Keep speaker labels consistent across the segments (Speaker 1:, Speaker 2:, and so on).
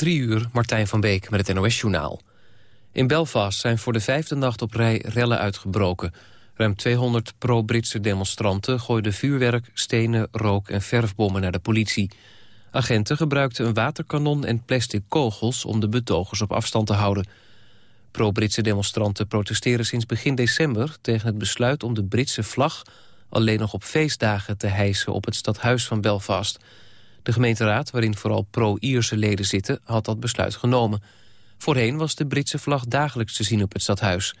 Speaker 1: Drie uur, Martijn van Beek met het NOS-journaal. In Belfast zijn voor de vijfde nacht op rij rellen uitgebroken. Ruim 200 pro-Britse demonstranten gooiden vuurwerk, stenen, rook en verfbommen naar de politie. Agenten gebruikten een waterkanon en plastic kogels om de betogers op afstand te houden. Pro-Britse demonstranten protesteren sinds begin december tegen het besluit om de Britse vlag alleen nog op feestdagen te hijsen op het stadhuis van Belfast. De gemeenteraad, waarin vooral pro-Ierse leden zitten, had dat besluit genomen. Voorheen was de Britse vlag dagelijks te zien op het stadhuis.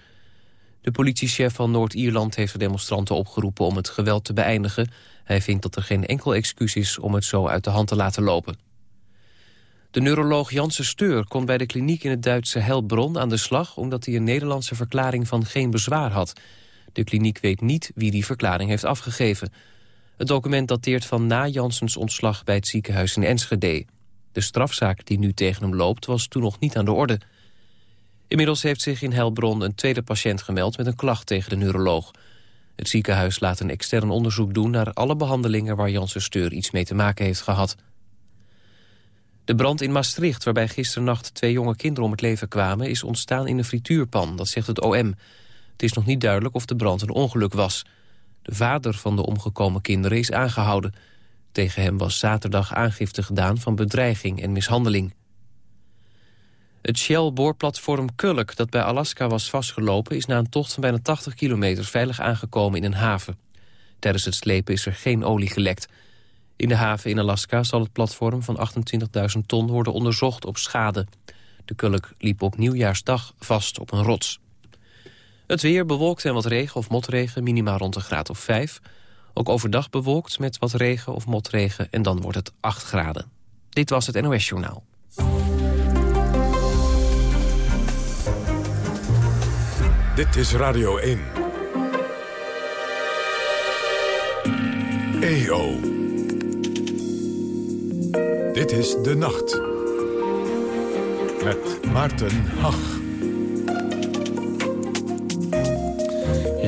Speaker 1: De politiechef van Noord-Ierland heeft de demonstranten opgeroepen om het geweld te beëindigen. Hij vindt dat er geen enkel excuus is om het zo uit de hand te laten lopen. De neuroloog Janse Steur kon bij de kliniek in het Duitse Helbron aan de slag... omdat hij een Nederlandse verklaring van geen bezwaar had. De kliniek weet niet wie die verklaring heeft afgegeven. Het document dateert van na Jansens ontslag bij het ziekenhuis in Enschede. De strafzaak die nu tegen hem loopt was toen nog niet aan de orde. Inmiddels heeft zich in Helbron een tweede patiënt gemeld met een klacht tegen de neuroloog. Het ziekenhuis laat een extern onderzoek doen naar alle behandelingen waar Janssen Steur iets mee te maken heeft gehad. De brand in Maastricht, waarbij gisternacht twee jonge kinderen om het leven kwamen... is ontstaan in een frituurpan, dat zegt het OM. Het is nog niet duidelijk of de brand een ongeluk was. De vader van de omgekomen kinderen is aangehouden. Tegen hem was zaterdag aangifte gedaan van bedreiging en mishandeling. Het Shell-boorplatform Kulk dat bij Alaska was vastgelopen... is na een tocht van bijna 80 kilometer veilig aangekomen in een haven. Tijdens het slepen is er geen olie gelekt. In de haven in Alaska zal het platform van 28.000 ton worden onderzocht op schade. De Kulk liep op nieuwjaarsdag vast op een rots. Het weer bewolkt en wat regen of motregen, minimaal rond een graad of 5. Ook overdag bewolkt met wat regen of motregen en dan wordt het 8 graden. Dit was het NOS Journaal.
Speaker 2: Dit is Radio 1. EO. Dit is De Nacht. Met Maarten Hach.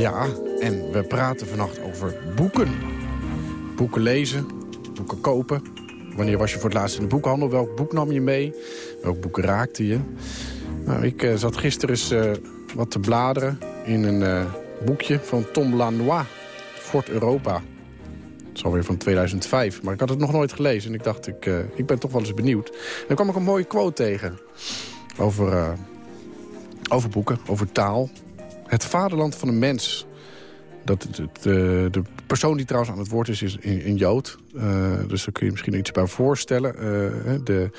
Speaker 3: Ja, en we praten vannacht over boeken. Boeken lezen, boeken kopen. Wanneer was je voor het laatst in de boekhandel? Welk boek nam je mee? Welk boeken raakte je? Nou, ik uh, zat gisteren eens uh, wat te bladeren in een uh, boekje van Tom Lanois, Fort Europa. Het is alweer van 2005, maar ik had het nog nooit gelezen. En ik dacht, ik, ik ben toch wel eens benieuwd. En dan kwam ik een mooie quote tegen over, over boeken, over taal. Het vaderland van een mens. Dat, de, de persoon die trouwens aan het woord is, is een, Jood. Uh, dus daar kun je misschien iets bij voorstellen. Uh, de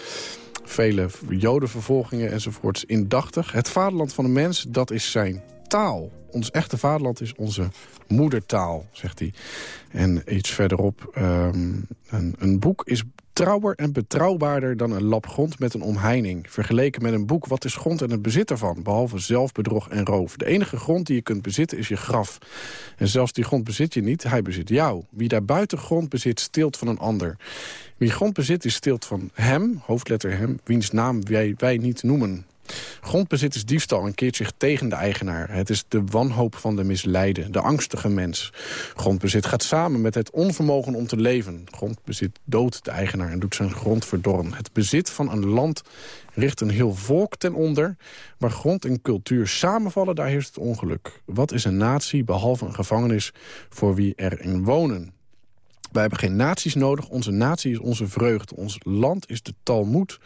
Speaker 3: vele jodenvervolgingen enzovoorts indachtig. Het vaderland van een mens, dat is zijn taal. Ons echte vaderland is onze moedertaal, zegt hij. En iets verderop, um, een, een boek is trouwer en betrouwbaarder dan een lap grond met een omheining. Vergeleken met een boek, wat is grond en het bezit ervan? Behalve zelfbedrog en roof. De enige grond die je kunt bezitten is je graf. En zelfs die grond bezit je niet, hij bezit jou. Wie daar buiten grond bezit, steelt van een ander. Wie grond bezit, is steelt van hem, hoofdletter hem... wiens naam wij, wij niet noemen. Grondbezit is diefstal en keert zich tegen de eigenaar. Het is de wanhoop van de misleide, de angstige mens. Grondbezit gaat samen met het onvermogen om te leven. Grondbezit doodt de eigenaar en doet zijn grond verdorren. Het bezit van een land richt een heel volk ten onder. Waar grond en cultuur samenvallen, daar heerst het ongeluk. Wat is een natie behalve een gevangenis voor wie erin wonen? Wij hebben geen naties nodig. Onze natie is onze vreugde. Ons land is de Talmud.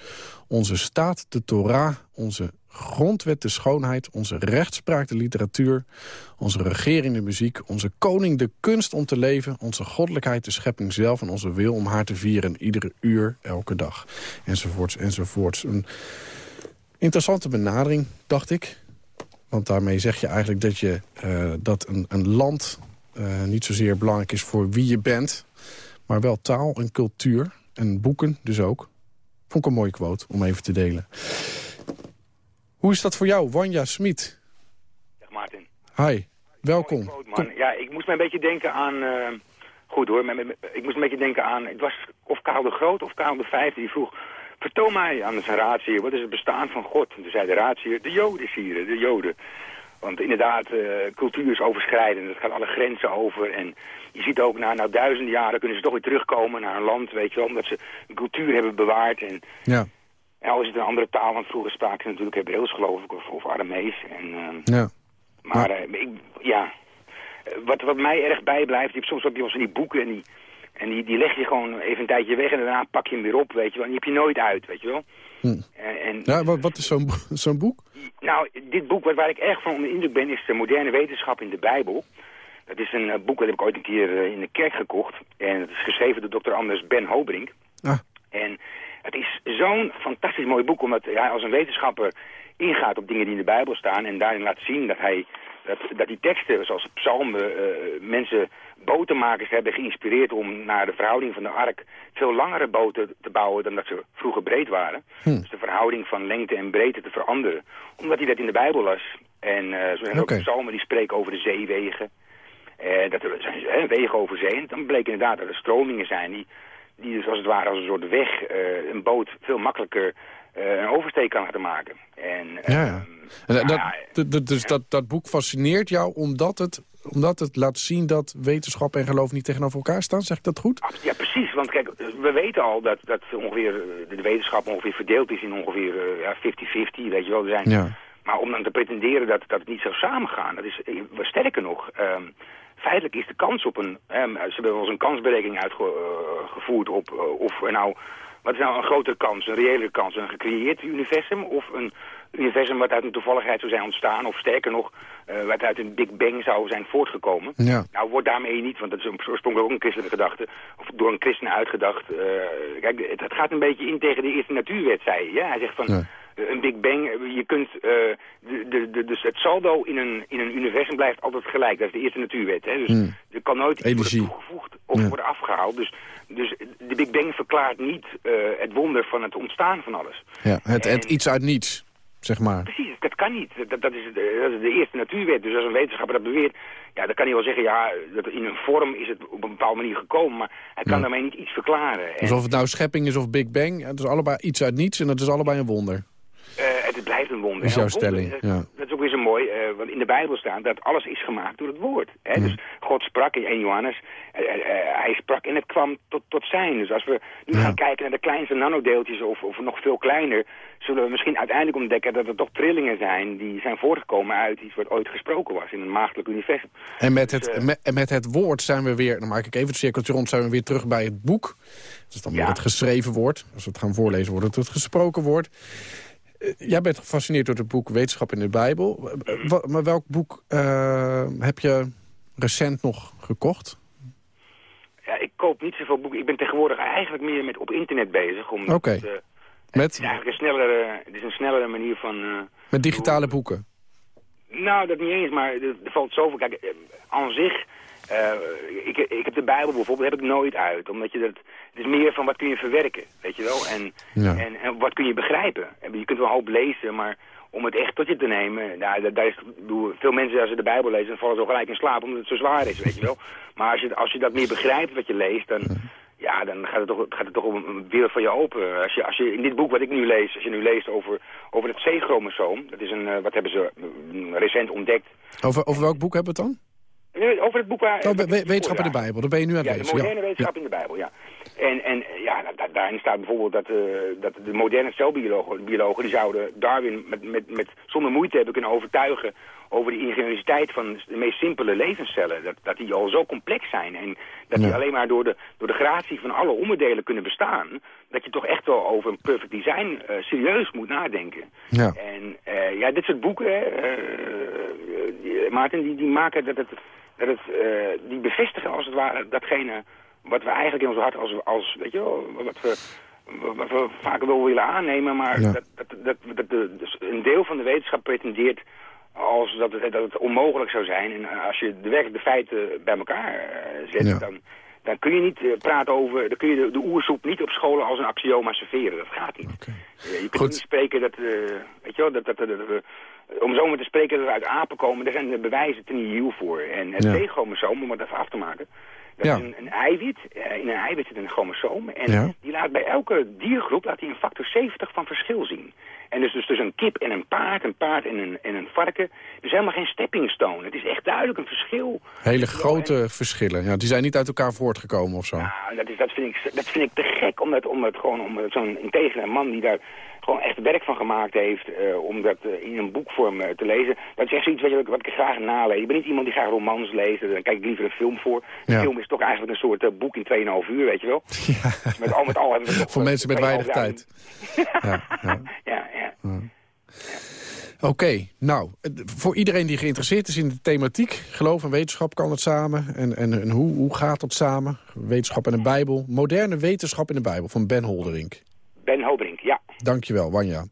Speaker 3: Onze staat de Torah. Onze grondwet de schoonheid. Onze rechtspraak de literatuur. Onze regering de muziek. Onze koning de kunst om te leven. Onze goddelijkheid de schepping zelf. En onze wil om haar te vieren. Iedere uur, elke dag. Enzovoorts, enzovoorts. Een interessante benadering, dacht ik. Want daarmee zeg je eigenlijk dat, je, uh, dat een, land... Uh, niet zozeer belangrijk is voor wie je bent... Maar wel taal en cultuur en boeken dus ook. Vond ik een mooie quote om even te delen. Hoe is dat voor jou, Wanja Smit?
Speaker 4: Dag Maarten.
Speaker 3: Hi, welkom.
Speaker 4: Quote, ja, ik moest me een beetje denken aan... Uh, goed hoor, ik moest een beetje denken aan... Het was of Karel de Groot of Karel de Vijfde die vroeg... Vertel mij aan zijn raadsheer, wat is het bestaan van God? En toen zei de raadsheer, de Joden, sieren, de Joden. Want inderdaad, uh, cultuur is overschrijdend. Het gaat alle grenzen over. En je ziet ook na, na duizenden jaren kunnen ze toch weer terugkomen naar een land, weet je wel. Omdat ze een cultuur hebben bewaard. En,
Speaker 3: ja.
Speaker 4: En al is het een andere taal, want vroeger spraken ze natuurlijk Hebreeuws geloof ik, of, of Aramees. En, ehm,
Speaker 3: Ja.
Speaker 4: maar eh, ik, ja, wat, wat mij erg bijblijft, je hebt soms van die boeken en die, en die, die leg je gewoon even een tijdje weg en daarna pak je hem weer op, weet je wel. En die heb je nooit uit, weet je wel.
Speaker 3: Hm.
Speaker 4: En,
Speaker 3: Ja, wat, wat is zo'n zo'n boek?
Speaker 4: nou, dit boek wat, waar ik erg van onder de indruk ben, is de moderne wetenschap in de Bijbel. Dat is een eh, boek dat heb ik ooit een keer eh, in de kerk gekocht. En het is geschreven door dokter Anders Ben Hobrink.
Speaker 3: Ah,
Speaker 4: En het is zo'n fantastisch mooi boek, omdat hij als een wetenschapper ingaat op dingen die in de Bijbel staan. En daarin laat zien dat hij dat, dat die teksten, zoals psalmen, eh, mensen, botenmakers hebben geïnspireerd om naar de verhouding van de ark veel langere boten te bouwen dan dat ze vroeger breed waren. Dus de verhouding van lengte en breedte te veranderen. Omdat hij dat in de Bijbel las. En eh zo zijn ook psalmen die spreken over de zeewegen. Eh, dat er wegen over dan bleek inderdaad dat er stromingen zijn die, die dus als het ware als een soort weg eh, een boot veel makkelijker eh, een oversteek kan laten maken. En,
Speaker 3: ja, ja.
Speaker 4: ehm,
Speaker 3: En dat, dus dat, dat boek fascineert jou omdat het, omdat het laat zien dat wetenschap en geloof niet tegenover elkaar staan? Zeg ik dat goed?
Speaker 4: Ja, precies. Want kijk, we weten al dat, dat ongeveer eh, de wetenschap ongeveer verdeeld is in ongeveer eh, ja, 50-50, weet je wel. Er zijn,
Speaker 3: Ja.
Speaker 4: Maar om dan te pretenderen dat, dat het niet zou samengaan, dat is, eh, sterker nog, ehm, feitelijk is de kans op een, ehm, ze hebben wel eens een kansberekening uitgevoerd op, eh, of er nou, wat is nou een grotere kans, een reële kans, een gecreëerd universum of een universum wat uit een toevalligheid zou zijn ontstaan, of sterker nog, eh, wat uit een Big Bang zou zijn voortgekomen.
Speaker 3: Ja.
Speaker 4: Nou, wordt daarmee niet, want dat is een- oorspronkelijk ook een christelijke gedachte, of door een christen uitgedacht. eh, kijk, het, het gaat een beetje in tegen de eerste natuurwet, zei hij. Ja? Hij zegt van,
Speaker 3: Ja.
Speaker 4: Een Big Bang, eh, je kunt, eh, de, de, de, dus het saldo in een, in een universum blijft altijd gelijk. Dat is de eerste natuurwet. Hè? Dus
Speaker 3: Hmm.
Speaker 4: er kan nooit iets worden toegevoegd of
Speaker 3: Ja.
Speaker 4: worden afgehaald. Dus, dus de Big Bang verklaart niet eh, het wonder van het ontstaan van alles.
Speaker 3: Ja, het, het iets uit niets, zeg maar.
Speaker 4: Precies, dat kan niet. Dat, dat, is, de, dat is de eerste natuurwet. Dus als een wetenschapper dat beweert, ja, dan kan hij wel zeggen, ja, dat in een vorm is het op een bepaalde manier gekomen, maar hij kan
Speaker 3: Ja.
Speaker 4: daarmee niet iets verklaren. En,
Speaker 3: Dus of het nou schepping is of Big Bang, het is allebei iets uit niets en het is allebei een wonder.
Speaker 4: Eh, het blijft een wonder.
Speaker 3: Is jouw stelling,
Speaker 4: dat,
Speaker 3: ja.
Speaker 4: dat is ook weer zo mooi, eh, want in de Bijbel staat dat alles is gemaakt door het woord. Hè? Dus God sprak in 1 Johannes, eh, eh, eh, hij sprak en het kwam tot, tot zijn. Dus als we nu
Speaker 3: Ja.
Speaker 4: gaan kijken naar de kleinste nanodeeltjes of, of nog veel kleiner, zullen we misschien uiteindelijk ontdekken dat er toch trillingen zijn die zijn voortgekomen uit iets wat ooit gesproken was in een maagdelijk universum.
Speaker 3: En met
Speaker 4: Dus,
Speaker 3: het,
Speaker 4: eh,
Speaker 3: met, het woord zijn we weer, dan maak ik even het cirkeltje rond, zijn we weer terug bij het boek. Dat is dan weer
Speaker 4: Ja.
Speaker 3: het geschreven woord. Als we het gaan voorlezen wordt het het gesproken woord. Eh, Jij bent gefascineerd door het boek Wetenschap in de Bijbel. Maar welk boek eh, heb je recent nog gekocht?
Speaker 4: Ja, ik koop niet zoveel boeken. Ik ben tegenwoordig eigenlijk meer met op internet bezig. Omdat
Speaker 3: Oké.
Speaker 4: het, eh, het
Speaker 3: Met,
Speaker 4: is eigenlijk een snellere, het is een snellere manier van...
Speaker 3: met digitale boeken?
Speaker 4: Nou, dat niet eens, maar er, er valt zoveel... Kijk, aan zich... eh, ik, ik heb de Bijbel bijvoorbeeld heb ik nooit uit. Omdat je dat... Het is meer van wat kun je verwerken, weet je wel? En,
Speaker 3: Ja.
Speaker 4: en, en wat kun je begrijpen? En Je kunt wel een hoop lezen, maar om het echt tot je te nemen... Nou, daar, daar is, veel mensen als ze de Bijbel lezen, dan vallen ze al gelijk in slaap omdat het zo zwaar is, weet je wel? Maar als je, als je dat meer begrijpt wat je leest, dan... Ja, dan gaat het toch, gaat het toch om een wereld van je open. Als je, als je in dit boek wat ik nu lees, als je nu leest over, over het C-chromosoom, dat is een, eh, wat hebben ze eh, recent ontdekt.
Speaker 3: Over, over welk boek hebben we het dan?
Speaker 4: Nee, Over het boek waar...
Speaker 3: Oh, wetenschap in de. Bijbel, dat ben je nu aan
Speaker 4: Ja, de
Speaker 3: lezen.
Speaker 4: moderne wetenschap in de Bijbel, ja. En, en ja, da- da- daarin staat bijvoorbeeld dat, eh, dat de moderne celbiologen biologen, die zouden Darwin met, met, met, zonder moeite hebben kunnen overtuigen over de ingeniositeit van de meest simpele levenscellen. Dat, dat die al zo complex zijn en dat die alleen maar door de, door de gratie van alle onderdelen kunnen bestaan. Dat je toch echt wel over een perfect design eh, serieus moet nadenken.
Speaker 3: Ja.
Speaker 4: En eh, ja, dit soort boeken, die- Maarten, die, die maken dat het, dat het die bevestigen als het ware datgene wat we eigenlijk in ons hart als, als weet je wel, wat we, wat we vaak wel willen aannemen, maar
Speaker 3: Ja.
Speaker 4: dat, dat, dat, dus een deel van de wetenschap pretendeert als dat het, dat het onmogelijk zou zijn. En als je de werkelijke feiten bij elkaar eh, zet,
Speaker 3: Ja.
Speaker 4: dan, dan kun je niet eh, praten over, dan kun je de, de oersoep niet op scholen als een axioma serveren. Dat gaat niet. Eh, je kunt
Speaker 3: Goed.
Speaker 4: niet spreken dat, eh, weet je wel, dat, dat, dat, om zo maar te spreken dat we uit apen komen, daar zijn de bewijzen te nieuw voor. En het
Speaker 3: Ja.
Speaker 4: T-chromosoom, om het even af te maken, Dat
Speaker 3: Ja.
Speaker 4: is een, een eiwit. Eh, in een eiwit zit een chromosoom. En
Speaker 3: Ja.
Speaker 4: die laat bij elke diergroep laat hij een factor 70 van verschil zien. En dus, dus tussen een kip en een paard, een paard en een, en een varken. Er is helemaal geen stepping stone. Het is echt duidelijk een verschil.
Speaker 3: Hele grote verschillen. Ja, die zijn niet uit elkaar voortgekomen of zo.
Speaker 4: Nou, dat, is, dat, vind ik, dat vind ik te gek, omdat, omdat gewoon om zo'n integere man die daar gewoon echt werk van gemaakt heeft, eh, om dat eh, in een boekvorm eh, te lezen. Dat is echt zoiets wat, je, wat ik graag nalees. Ik ben niet iemand die graag romans leest, dan kijk ik liever een film voor. Een
Speaker 3: Ja.
Speaker 4: film is toch eigenlijk een soort boek in 2,5 uur, weet je wel. Met al met al hebben we toch,
Speaker 3: Voor mensen met weinig
Speaker 4: 2.500.
Speaker 3: tijd. Ja, ja.
Speaker 4: Ja, ja.
Speaker 3: Oké, nou, voor iedereen die geïnteresseerd is in de thematiek... geloof en wetenschap kan het samen. En, en, en hoe, hoe gaat dat samen? Wetenschap en de Bijbel. Moderne wetenschap in de Bijbel van Ben Holderink.
Speaker 4: Ben Hobrink, ja.
Speaker 3: Dankjewel, Wanja.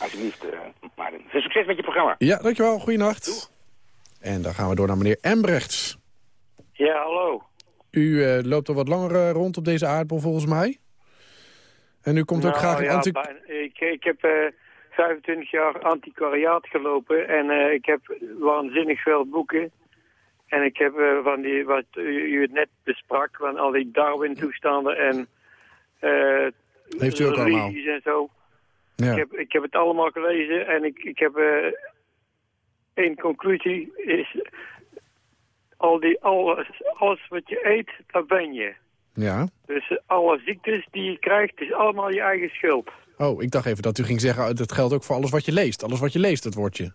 Speaker 4: Alsjeblieft, uh, Maarten. Veel succes met je programma.
Speaker 3: Ja, dankjewel. Goeienacht. En dan gaan we door naar meneer Embrechts.
Speaker 5: Ja, hallo.
Speaker 3: U eh, loopt al wat langer eh, rond op deze aardbol volgens mij. En u komt ook
Speaker 5: Nou,
Speaker 3: graag
Speaker 5: ja,
Speaker 3: anti...
Speaker 5: ik, ik heb eh 25 jaar antiquariaat gelopen en ik heb waanzinnig veel boeken. En ik heb van die, wat u, het net besprak, van al die Darwin-toestanden en
Speaker 3: Heeft u ook allemaal?
Speaker 5: en zo.
Speaker 3: Ja.
Speaker 5: Ik, heb, ik heb het allemaal gelezen en ik, ik heb eh één conclusie is al die, alles, alles wat je eet, dat ben je.
Speaker 3: ja.
Speaker 5: Dus alle ziektes die je krijgt, is allemaal je eigen schuld.
Speaker 3: Oh, ik dacht even dat u ging zeggen... dat geldt ook voor alles wat je leest. Alles wat je leest, dat wordt je.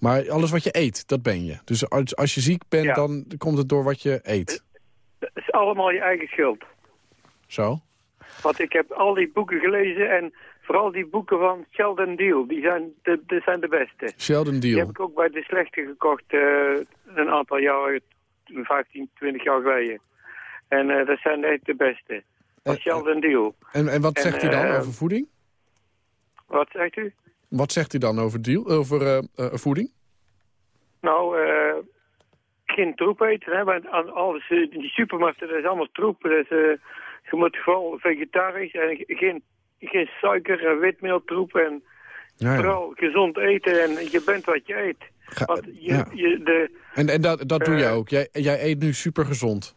Speaker 3: Maar alles wat je eet, dat ben je. Dus als, als je ziek bent,
Speaker 5: Ja.
Speaker 3: dan komt het door wat je eet.
Speaker 5: Dat is allemaal je eigen schuld.
Speaker 3: Zo?
Speaker 5: Want ik heb al die boeken gelezen en vooral die boeken van Sheldon Deal, die zijn de, die zijn de beste.
Speaker 3: Sheldon
Speaker 5: Die
Speaker 3: Deal.
Speaker 5: heb ik ook bij de slechte gekocht eh, een aantal jaar, 15, 20 jaar geleden. En eh, dat zijn echt de beste. Van
Speaker 3: Eh,
Speaker 5: Sheldon Deal.
Speaker 3: En, en wat
Speaker 5: En,
Speaker 3: zegt u dan
Speaker 5: eh,
Speaker 3: over voeding?
Speaker 5: Wat zegt u?
Speaker 3: Wat zegt u dan over, deal, over voeding?
Speaker 5: Nou, geen troep eten, hè, want aan alles, die supermarkten, dat is allemaal troep. Dus, je moet vooral vegetarisch en geen, geen suiker en witmeeltroep en
Speaker 3: Ja, ja.
Speaker 5: vooral gezond eten en je bent wat je eet.
Speaker 3: Ga-
Speaker 5: je,
Speaker 3: ja.
Speaker 5: je, de,
Speaker 3: En, en dat, dat doe je
Speaker 5: Eh,
Speaker 3: ook. Jij, jij eet nu super gezond.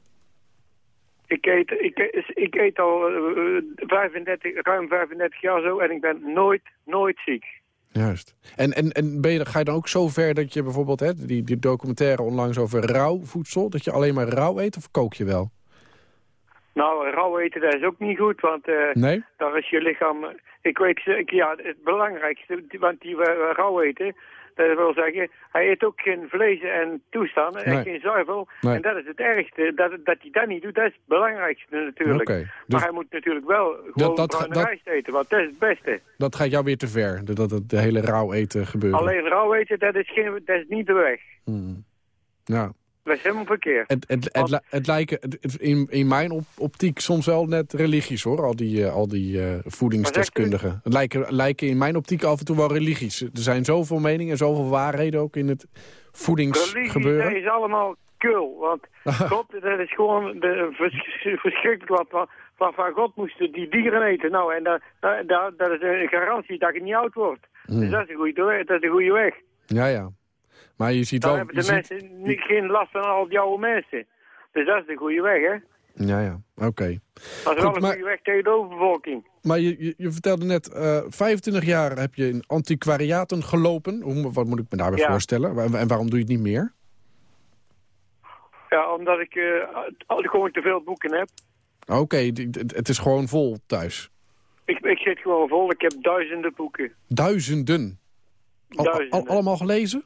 Speaker 5: ik, eet, ik, ik eet al eh, 35, ruim 35 jaar zo en ik ben nooit, nooit ziek.
Speaker 3: Juist. En, en, en ben je, ga je dan ook zo ver dat je bijvoorbeeld... Hè, die, die documentaire onlangs over rauw voedsel... dat je alleen maar rauw eet of kook je wel?
Speaker 5: Nou, rauw eten dat is ook niet goed, want
Speaker 3: Nee?
Speaker 5: daar is je lichaam... Ik weet, ik, ja, het belangrijkste, want die eh, rauw eten, dat wil zeggen, hij eet ook geen vlees en toestanden en geen zuivel.
Speaker 3: Nee.
Speaker 5: En dat is het ergste, dat, dat hij dat niet doet, dat is het belangrijkste natuurlijk.
Speaker 3: Oké,
Speaker 5: Maar
Speaker 3: dus
Speaker 5: hij moet natuurlijk wel gewoon
Speaker 3: dat-
Speaker 5: bruine
Speaker 3: dat-
Speaker 5: rijst eten, want dat is het beste.
Speaker 3: dat gaat jou weer te ver, dat, dat het hele rauw eten gebeuren.
Speaker 5: Alleen rauw eten, dat is, geen, dat is niet de weg.
Speaker 3: Hmm. Ja.
Speaker 5: Dat is helemaal verkeerd.
Speaker 3: Het, het, het,
Speaker 5: Want-
Speaker 3: li- het lijken in, in mijn op, optiek soms wel net religies, hoor. Al die, eh, al die eh, voedingsdeskundigen. Het lijken, lijken in mijn optiek af en toe wel religies. Er zijn zoveel meningen en zoveel waarheden ook in het
Speaker 5: Religie,
Speaker 3: voedingsgebeuren.
Speaker 5: dat is allemaal kul. Want God, dat is gewoon de, vers- verschrikkelijk wat, wat, wat van God moesten die dieren eten. Nou, en dat, dat, dat, is een garantie dat je niet oud wordt.
Speaker 3: Hmm.
Speaker 5: Dus dat is, een goede, weg- dat is de goede weg.
Speaker 3: Ja, ja. Maar je ziet
Speaker 5: Dan
Speaker 3: wel...
Speaker 5: hebben de mensen niet, geen last van al die oude mensen. Dus dat is de goede weg, hè.
Speaker 3: ja, ja. Oké.
Speaker 5: Dat is wel een
Speaker 3: maar-
Speaker 5: goede weg tegen de overbevolking.
Speaker 3: Maar je, je, je vertelde net, eh 25 jaar heb je in antiquariaten gelopen. Hoe, wat moet ik me daarbij
Speaker 5: Ja.
Speaker 3: voorstellen? En, en waarom doe je het niet meer?
Speaker 5: Ja, omdat ik eh, al- gewoon te veel boeken heb.
Speaker 3: Oké, het is gewoon vol thuis.
Speaker 5: Ik, ik zit gewoon vol. Ik heb duizenden boeken.
Speaker 3: Duizenden. Al- al-
Speaker 5: Duizenden.
Speaker 3: allemaal gelezen?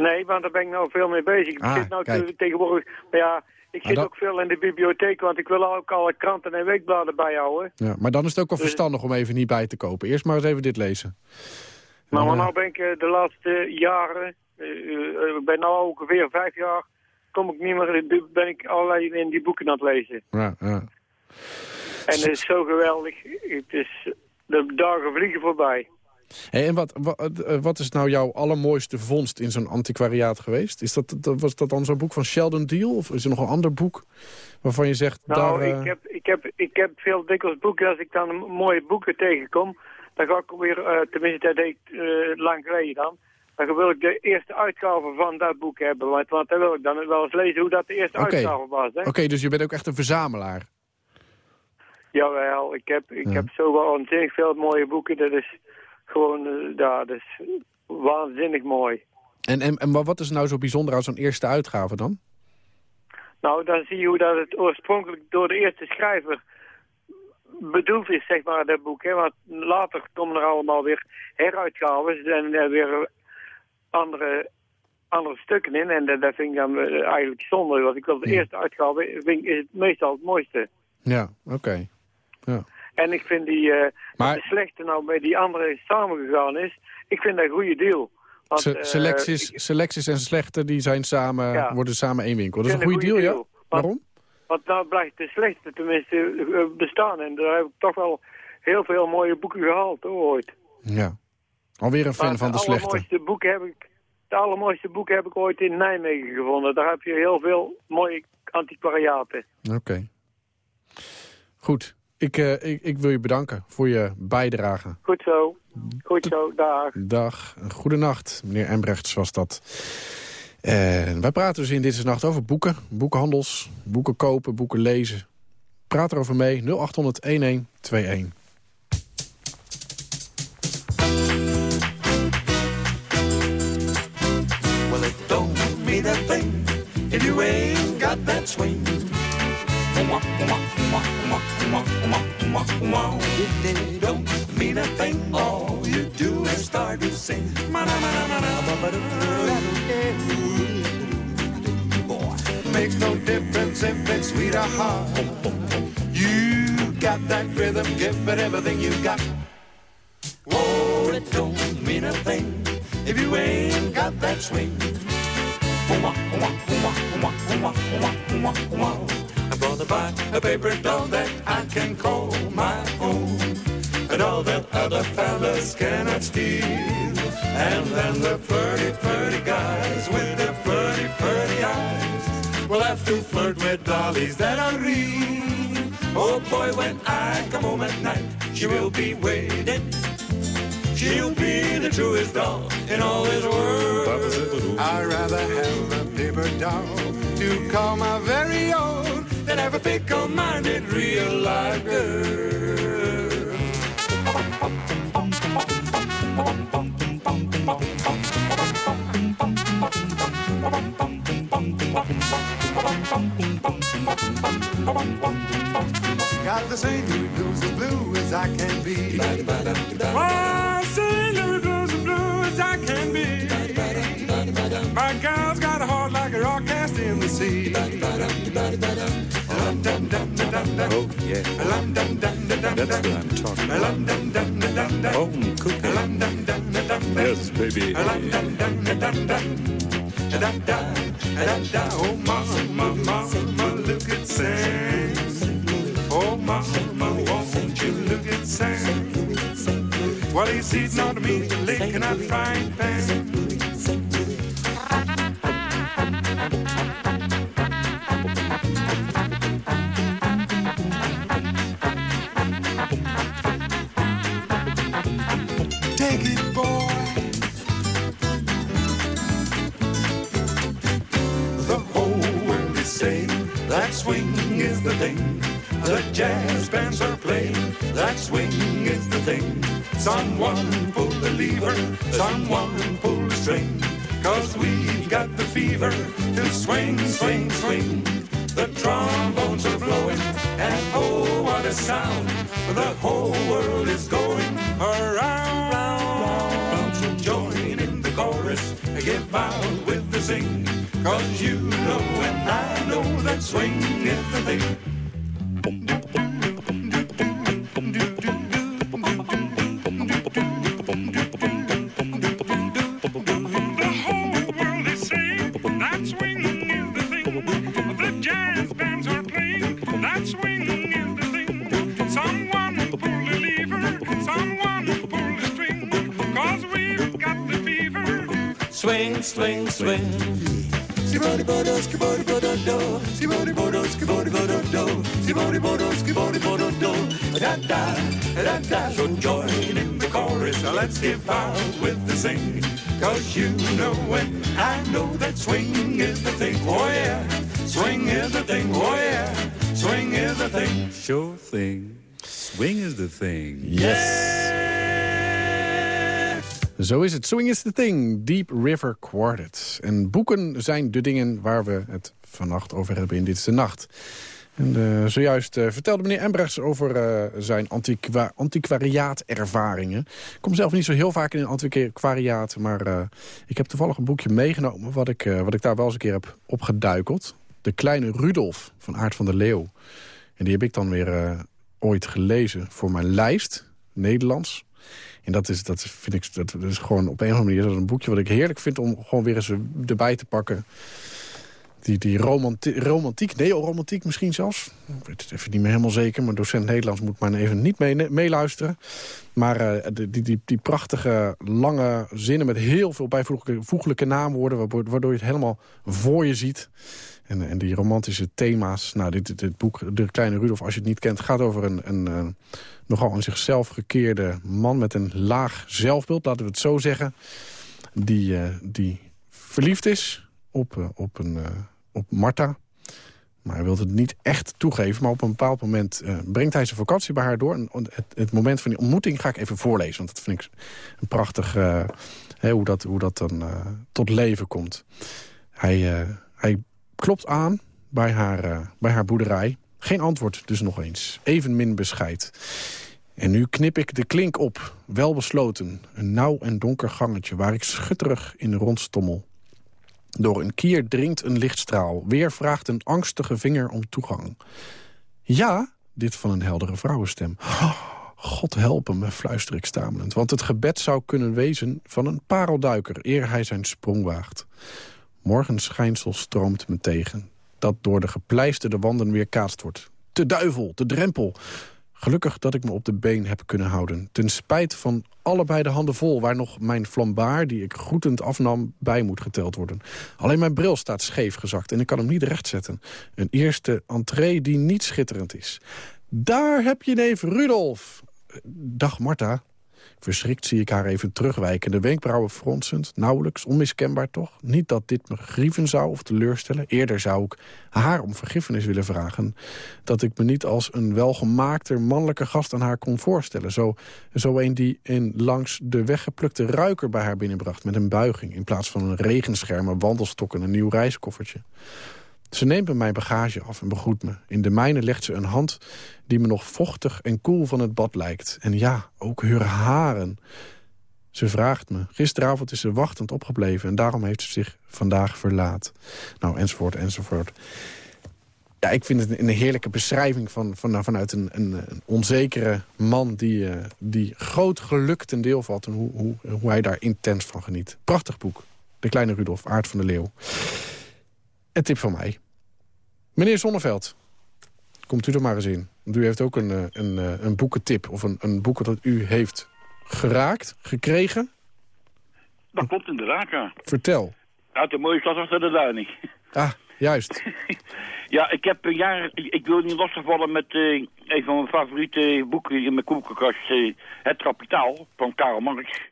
Speaker 5: Nee, want daar ben ik nou veel mee bezig. Ik
Speaker 3: Ah,
Speaker 5: zit nou
Speaker 3: kijk.
Speaker 5: tegenwoordig... Maar ja, ik zit
Speaker 3: dat-
Speaker 5: ook veel in de bibliotheek, want ik wil ook alle kranten en weekbladen bijhouden.
Speaker 3: Ja, maar dan is het ook wel
Speaker 5: Dus-
Speaker 3: verstandig om even niet bij te kopen. Eerst maar eens even dit lezen.
Speaker 5: Maar, maar
Speaker 3: eh,
Speaker 5: nou ben ik eh, de laatste jaren, eh, eh, ik ben nu ongeveer vijf jaar, kom ik niet meer, ben ik allerlei in die boeken aan het lezen.
Speaker 3: ja, ja.
Speaker 5: En het is zo geweldig. Het is, de dagen vliegen voorbij.
Speaker 3: Hey, en wat, wat, eh, wat is nou jouw allermooiste vondst in zo'n antiquariaat geweest? Is dat, dat, was dat dan zo'n boek van Sheldon Deal? Of is er nog een ander boek waarvan je zegt...
Speaker 5: Nou,
Speaker 3: daar, eh,
Speaker 5: ik, heb, ik, heb, ik heb veel dikwijls boeken. Als ik dan mooie boeken tegenkom, dan ga ik weer, eh, tenminste dat deed ik lang geleden dan, dan wil ik de eerste uitgave van dat boek hebben. Want, want dan wil ik dan wel eens lezen hoe dat de eerste
Speaker 3: Oké.
Speaker 5: uitgave was.
Speaker 3: Oké, dus je bent ook echt een verzamelaar.
Speaker 5: Jawel, ik heb, ik
Speaker 3: Ja.
Speaker 5: heb zo wel ontzettend veel mooie boeken. Dat is gewoon, eh, ja, dat is waanzinnig mooi.
Speaker 3: En, en, en wat is nou zo bijzonder aan zo'n eerste uitgave dan?
Speaker 5: Nou, dan zie je hoe dat het oorspronkelijk door de eerste schrijver bedoeld is, zeg maar, dat boek. Hè? Want later komen er allemaal weer heruitgaves en er weer andere, andere stukken in. En dat, dat vind ik dan eigenlijk zonde. Want ik wil de
Speaker 3: Ja.
Speaker 5: eerste uitgave vind is het meestal het mooiste.
Speaker 3: Ja, oké. Ja.
Speaker 5: En ik vind die, eh,
Speaker 3: Maar-
Speaker 5: de slechte nou bij die andere samengegaan is, ik vind dat een goede deal. Want,
Speaker 3: Se-
Speaker 5: eh,
Speaker 3: selecties,
Speaker 5: ik-
Speaker 3: selecties en slechte die zijn samen,
Speaker 5: Ja.
Speaker 3: worden samen één winkel. Dat is een goede deal, ja?
Speaker 5: Want-
Speaker 3: Waarom?
Speaker 5: Want nou blijft de slechte tenminste eh, bestaan. En daar heb ik toch wel heel veel mooie boeken gehaald hoor, ooit.
Speaker 3: Ja. Alweer een fan
Speaker 5: Maar
Speaker 3: van de
Speaker 5: het
Speaker 3: slechte.
Speaker 5: allermooiste boeken heb ik, de allermooiste boeken heb ik ooit in Nijmegen gevonden. Daar heb je heel veel mooie antiquariaten.
Speaker 3: Oké. Goed. Ik, eh, ik, ik wil je bedanken voor je bijdrage.
Speaker 5: Goed zo. Goed zo, dag.
Speaker 3: Dag. Goedenacht, meneer Embrechts was dat. En wij praten dus in Dit is Nacht over boeken. Boekenhandels, boeken kopen, boeken lezen. Praat erover mee. 0800 1121.
Speaker 6: Well, it don't mean a thing if you ain't got that swing. It don't mean a thing. All you do is start to sing. Makes no difference if it's sweet or hard. You got that rhythm, give it everything you got. Oh, it don't mean a thing if you ain't got that swing. I'm gonna buy a paper doll that I can call my own. A doll that other fellas cannot steal. And then the flirty, flirty guys with the flirty, flirty eyes will have to flirt with dollies that are real. Oh boy, when I come home at night, she will be waiting. She'll be the truest doll in all this world. I'd rather have a paper doll to call my very own than a fickle-minded real life girl. Got the. Louis blues as blue as I can be. Oh, St. Louis blues as blue as I can be. My girl's got a heart like a rock cast in the sea.
Speaker 7: Oh, yeah. That's what I'm talking about. Home cooking. Yes, baby.
Speaker 6: Oh, mama, mama, look at Sam. Oh, mama, won't you look at Sam? While he's eating on me, licking that frying pan. Thing. The jazz bands are playing that swing is the thing. Someone pull the lever, someone pull the string. Cause we've got the fever to swing, swing, swing. The trombones are blowing, and oh, what a sound! The whole world is going around. So join in the chorus, give out with the sing. Cause you know and I know that swing is the thing. Swing. Skibodi bodo, skibodi bodo do. Skibodi bodo, skibodi bodo do. Skibodi bodo, skibodi bodo do. Da da, da da. So join in the chorus. Now let's give out with the sing. Cause you know and I know that swing is the thing. Oh yeah, swing is the thing. Oh yeah, swing is the thing.
Speaker 7: Sure thing. Swing is the thing.
Speaker 3: Yes! Zo is het. Swing is the thing. Deep River Quartet. En boeken zijn de dingen waar we het vannacht over hebben in Dit is de Nacht. En eh, zojuist eh, vertelde meneer Embrechts over eh, zijn antiqua antiquariaatervaringen. Ik kom zelf niet zo heel vaak in een antiquariaat, maar ik heb toevallig een boekje meegenomen... Wat ik, wat ik daar wel eens een keer heb opgeduikeld. De kleine Rudolf van Aard van der Leeuw. En die heb ik dan weer ooit gelezen voor mijn lijst, Nederlands. En dat is, dat vind ik, dat is gewoon op een of andere manier dat is een boekje wat ik heerlijk vind om gewoon weer eens erbij te pakken. Die, die romantiek, romantiek neo-romantiek misschien zelfs. Ik weet het even niet meer helemaal zeker, maar docent Nederlands moet maar even niet meeluisteren. Maar uh, die, die, die prachtige, lange zinnen met heel veel bijvoeglijke naamwoorden... waardoor je het helemaal voor je ziet. En, en die romantische thema's. Nou, dit, dit, boek, De Kleine Rudolf, als je het niet kent... gaat over een, een, een nogal een zichzelf gekeerde man met een laag zelfbeeld, laten we het zo zeggen. Die, uh, die verliefd is op, uh, op, een, op Marta. Maar hij wil het niet echt toegeven. Maar op een bepaald moment brengt hij zijn vakantie bij haar door. En het, het, moment van die ontmoeting ga ik even voorlezen. Want dat vind ik een prachtig... Hè, hoe, dat, hoe dat dan tot leven komt. Hij, hij klopt aan bij haar, bij haar boerderij. Geen antwoord dus nog eens. Evenmin bescheid. En nu knip ik de klink op, wel besloten. Een nauw en donker gangetje waar ik schutterig in rondstommel. Door een kier dringt een lichtstraal. Weer vraagt een angstige vinger om toegang. Ja, dit van een heldere vrouwenstem. God helpen me, fluister ik stamelend. Want het gebed zou kunnen wezen van een parelduiker... eer hij zijn sprong waagt. Morgenschijnsel stroomt me tegen. Dat door de gepleisterde wanden weer kaatst wordt. Te duivel, te drempel. Gelukkig dat ik me op de been heb kunnen houden. Ten spijt van allebei de handen vol... waar nog mijn flambaar, die ik groetend afnam, bij moet geteld worden. Alleen mijn bril staat scheef gezakt en ik kan hem niet rechtzetten. Een eerste entree die niet schitterend is. Daar heb je neef Rudolf. Dag Marta. Verschrikt zie ik haar even terugwijken, de wenkbrauwen fronsend, nauwelijks, onmiskenbaar toch. Niet dat dit me grieven zou of teleurstellen. Eerder zou ik haar om vergiffenis willen vragen. Dat ik me niet als een welgemaakte mannelijke gast aan haar kon voorstellen. Zo, zo een die in langs de weggeplukte ruiker bij haar binnenbracht met een buiging... in plaats van een regenscherm, een wandelstok en een nieuw reiskoffertje. Ze neemt mijn bagage af en begroet me. In de mijne legt ze een hand die me nog vochtig en koel van het bad lijkt. En ja, ook haar haren. Ze vraagt me. Gisteravond is ze wachtend opgebleven... en daarom heeft ze zich vandaag verlaat. Nou, enzovoort, enzovoort. Ja, ik vind het een heerlijke beschrijving van, van, vanuit een, een, onzekere man... Die, uh, die groot geluk ten deel valt en hoe, hoe, hoe hij daar intens van geniet. Prachtig boek. De Kleine Rudolf, Aard van de Leeuw. Een tip van mij. Meneer Zonneveld, komt u er maar eens in. Want u heeft ook een, eh, een, eh, een boekentip of een, een boek dat u heeft geraakt, gekregen.
Speaker 8: Dat klopt inderdaad, ja.
Speaker 3: Vertel.
Speaker 8: Uit de mooie stad achter de duining.
Speaker 3: Ah, juist.
Speaker 8: ja, ik heb een jaar... Ik wil niet lastigvallen met uh, een van mijn favoriete boeken in mijn koelkast. Uh, Het Kapitaal van Karl Marx.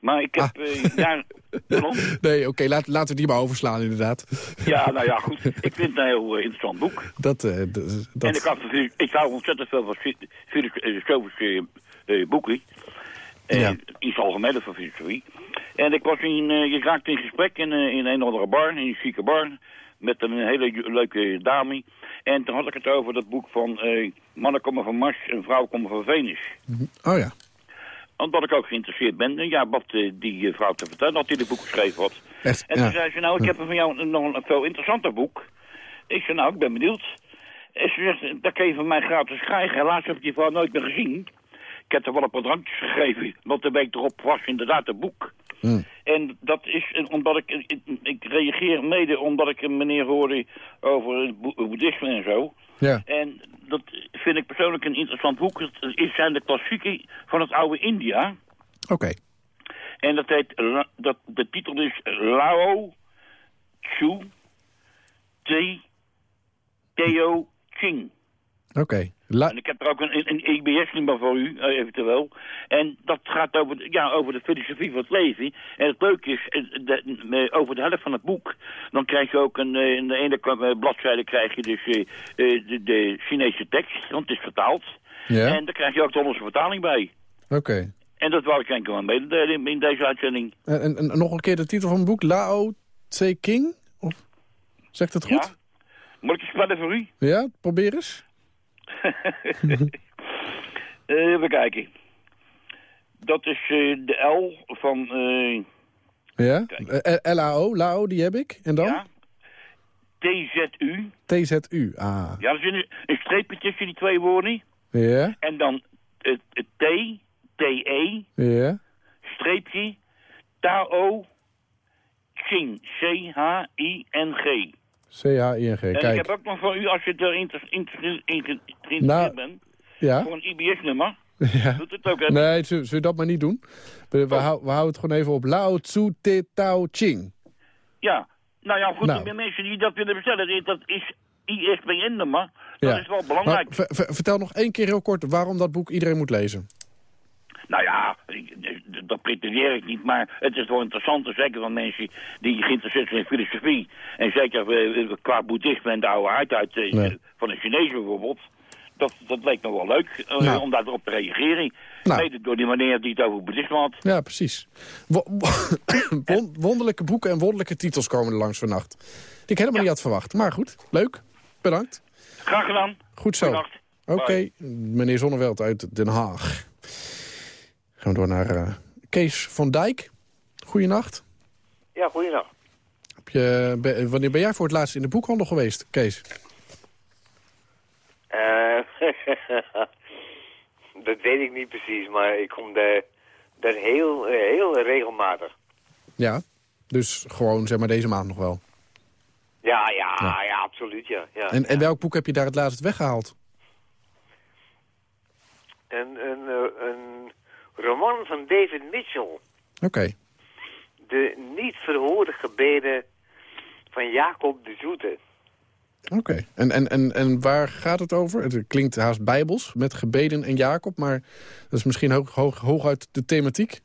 Speaker 8: Maar ik heb ah. uh, jaar...
Speaker 3: nee, oké, laat, laten we die maar overslaan inderdaad.
Speaker 8: ja, nou ja, goed. Ik vind het een heel uh, interessant boek.
Speaker 3: Dat, uh, dat...
Speaker 8: En ik, had, ik hou ontzettend veel van filosofische uh, boeken. Ja. Iets algemeen van filosofie. En ik was in, je raakte in gesprek in, in een of andere bar, in een chique bar, met een hele leuke dame. En toen had ik het over dat boek van Mannen komen van Mars en Vrouwen komen van Venus.
Speaker 3: Oh ja
Speaker 8: omdat ik ook geïnteresseerd ben, ja, wat uh, die vrouw te vertellen had die het boek geschreven had.
Speaker 3: Echt?
Speaker 8: En toen zei ze, nou, ik heb van jou nog een veel interessanter boek. Ik zei, nou, ik ben benieuwd. En ze zegt, dat kun je van mij gratis krijgen. Helaas heb ik die vrouw nooit meer gezien. Ik heb er wel een paar drankjes gegeven, want de week erop was inderdaad een boek. Hmm. En dat is omdat ik, ik, ik, reageer mede omdat ik een meneer hoorde over het boeddhisme en zo.
Speaker 3: Ja.
Speaker 8: En dat vind ik persoonlijk een interessant boek. Het zijn de klassieken van het oude India.
Speaker 3: Oké.
Speaker 8: En dat heet, dat, de titel is Lao Tzu Te Teo Ching.
Speaker 3: Oké. La-
Speaker 8: En ik heb er ook een, een IBS-nummer voor u, eh, eventueel. En dat gaat over, de- ja, over de filosofie van het leven. En het leuke is, eh, de, eh, over de helft van het boek... dan krijg je ook een, in de ene bladzijde krijg je dus de, de Chinese tekst, want het is vertaald.
Speaker 3: Ja?
Speaker 8: En daar krijg je ook de Hollandse vertaling bij.
Speaker 3: Oké.
Speaker 8: En dat wou ik enkel aan mededelen in, in deze uitzending.
Speaker 3: En, en, en nog een keer de titel van het boek. Lao Tse King? Of, zegt het goed?
Speaker 8: Ja? Moet ik het spellen voor u?
Speaker 3: Ja, probeer eens.
Speaker 8: Eh, even kijken. Dat is eh, de L van... eh,
Speaker 3: Ja? L-A-O, Lao, die heb ik. En dan?
Speaker 8: ja, TZU.
Speaker 3: T-Z-U. Ah.
Speaker 8: Ja, er zit een, een streepje tussen die twee woorden.
Speaker 3: Ja?
Speaker 8: En dan het, T, T-E,
Speaker 3: Ja?
Speaker 8: streepje, Tao, Ching, C-H-I-N-G.
Speaker 3: C-H-I-N-G.
Speaker 8: En ik
Speaker 3: Kijk.
Speaker 8: heb ook nog voor u, als je er geïnteresseerd
Speaker 3: Nou,
Speaker 8: bent,
Speaker 3: Ja?
Speaker 8: voor een IBS-nummer.
Speaker 3: ja.
Speaker 8: Doet het ook, hè?
Speaker 3: Nee, zullen we dat maar niet doen? We, we, hou- we houden het gewoon even op Lao Tzu Te Tao Ching.
Speaker 8: Ja. Nou ja, goed,
Speaker 3: Nou.
Speaker 8: de mensen die dat willen bestellen, dat is ISBN-nummer. Dat
Speaker 3: Ja.
Speaker 8: is wel belangrijk.
Speaker 3: ver- ver- vertel nog één keer heel kort waarom dat boek iedereen moet lezen.
Speaker 8: Nou ja, ik- dat pretendeer ik niet, maar het is wel interessant, zeker van mensen die geïnteresseerd zijn in filosofie. En zeker eh, qua boeddhisme en de oude uit eh,
Speaker 3: Ja.
Speaker 8: van de Chinezen bijvoorbeeld. Dat, dat leek me wel leuk eh,
Speaker 3: Nou.
Speaker 8: om daarop te reageren.
Speaker 3: Nou.
Speaker 8: Mede door die meneer die het over boeddhisme had.
Speaker 3: Ja, precies. Wo- won- wonderlijke boeken en wonderlijke titels komen er langs vannacht. Die ik helemaal niet had verwacht. Maar goed, leuk. Bedankt.
Speaker 8: Graag gedaan.
Speaker 3: Goed zo. Oké, meneer Zonneveld uit Den Haag. Gaan we door naar eh, Kees van Dijk. Goeienacht.
Speaker 9: Ja, goeiedag.
Speaker 3: Heb je, wanneer ben jij voor het laatst in de boekhandel geweest, Kees?
Speaker 9: Eh, dat weet ik niet precies, maar ik kom daar, daar heel, heel regelmatig.
Speaker 3: Ja, dus gewoon zeg maar deze maand nog wel.
Speaker 9: Ja, ja,
Speaker 3: Ja.
Speaker 9: ja, absoluut, ja. ja
Speaker 3: En, en welk boek heb je daar het laatst weggehaald?
Speaker 9: Een, een, eh, een roman van David Mitchell.
Speaker 3: Oké,
Speaker 9: De niet verhoorde gebeden van Jacob de Zoete.
Speaker 3: oké. En, en, en, en waar gaat het over? Het klinkt haast bijbels, met gebeden en Jacob... maar dat is misschien hoog, hoog, hooguit de thematiek.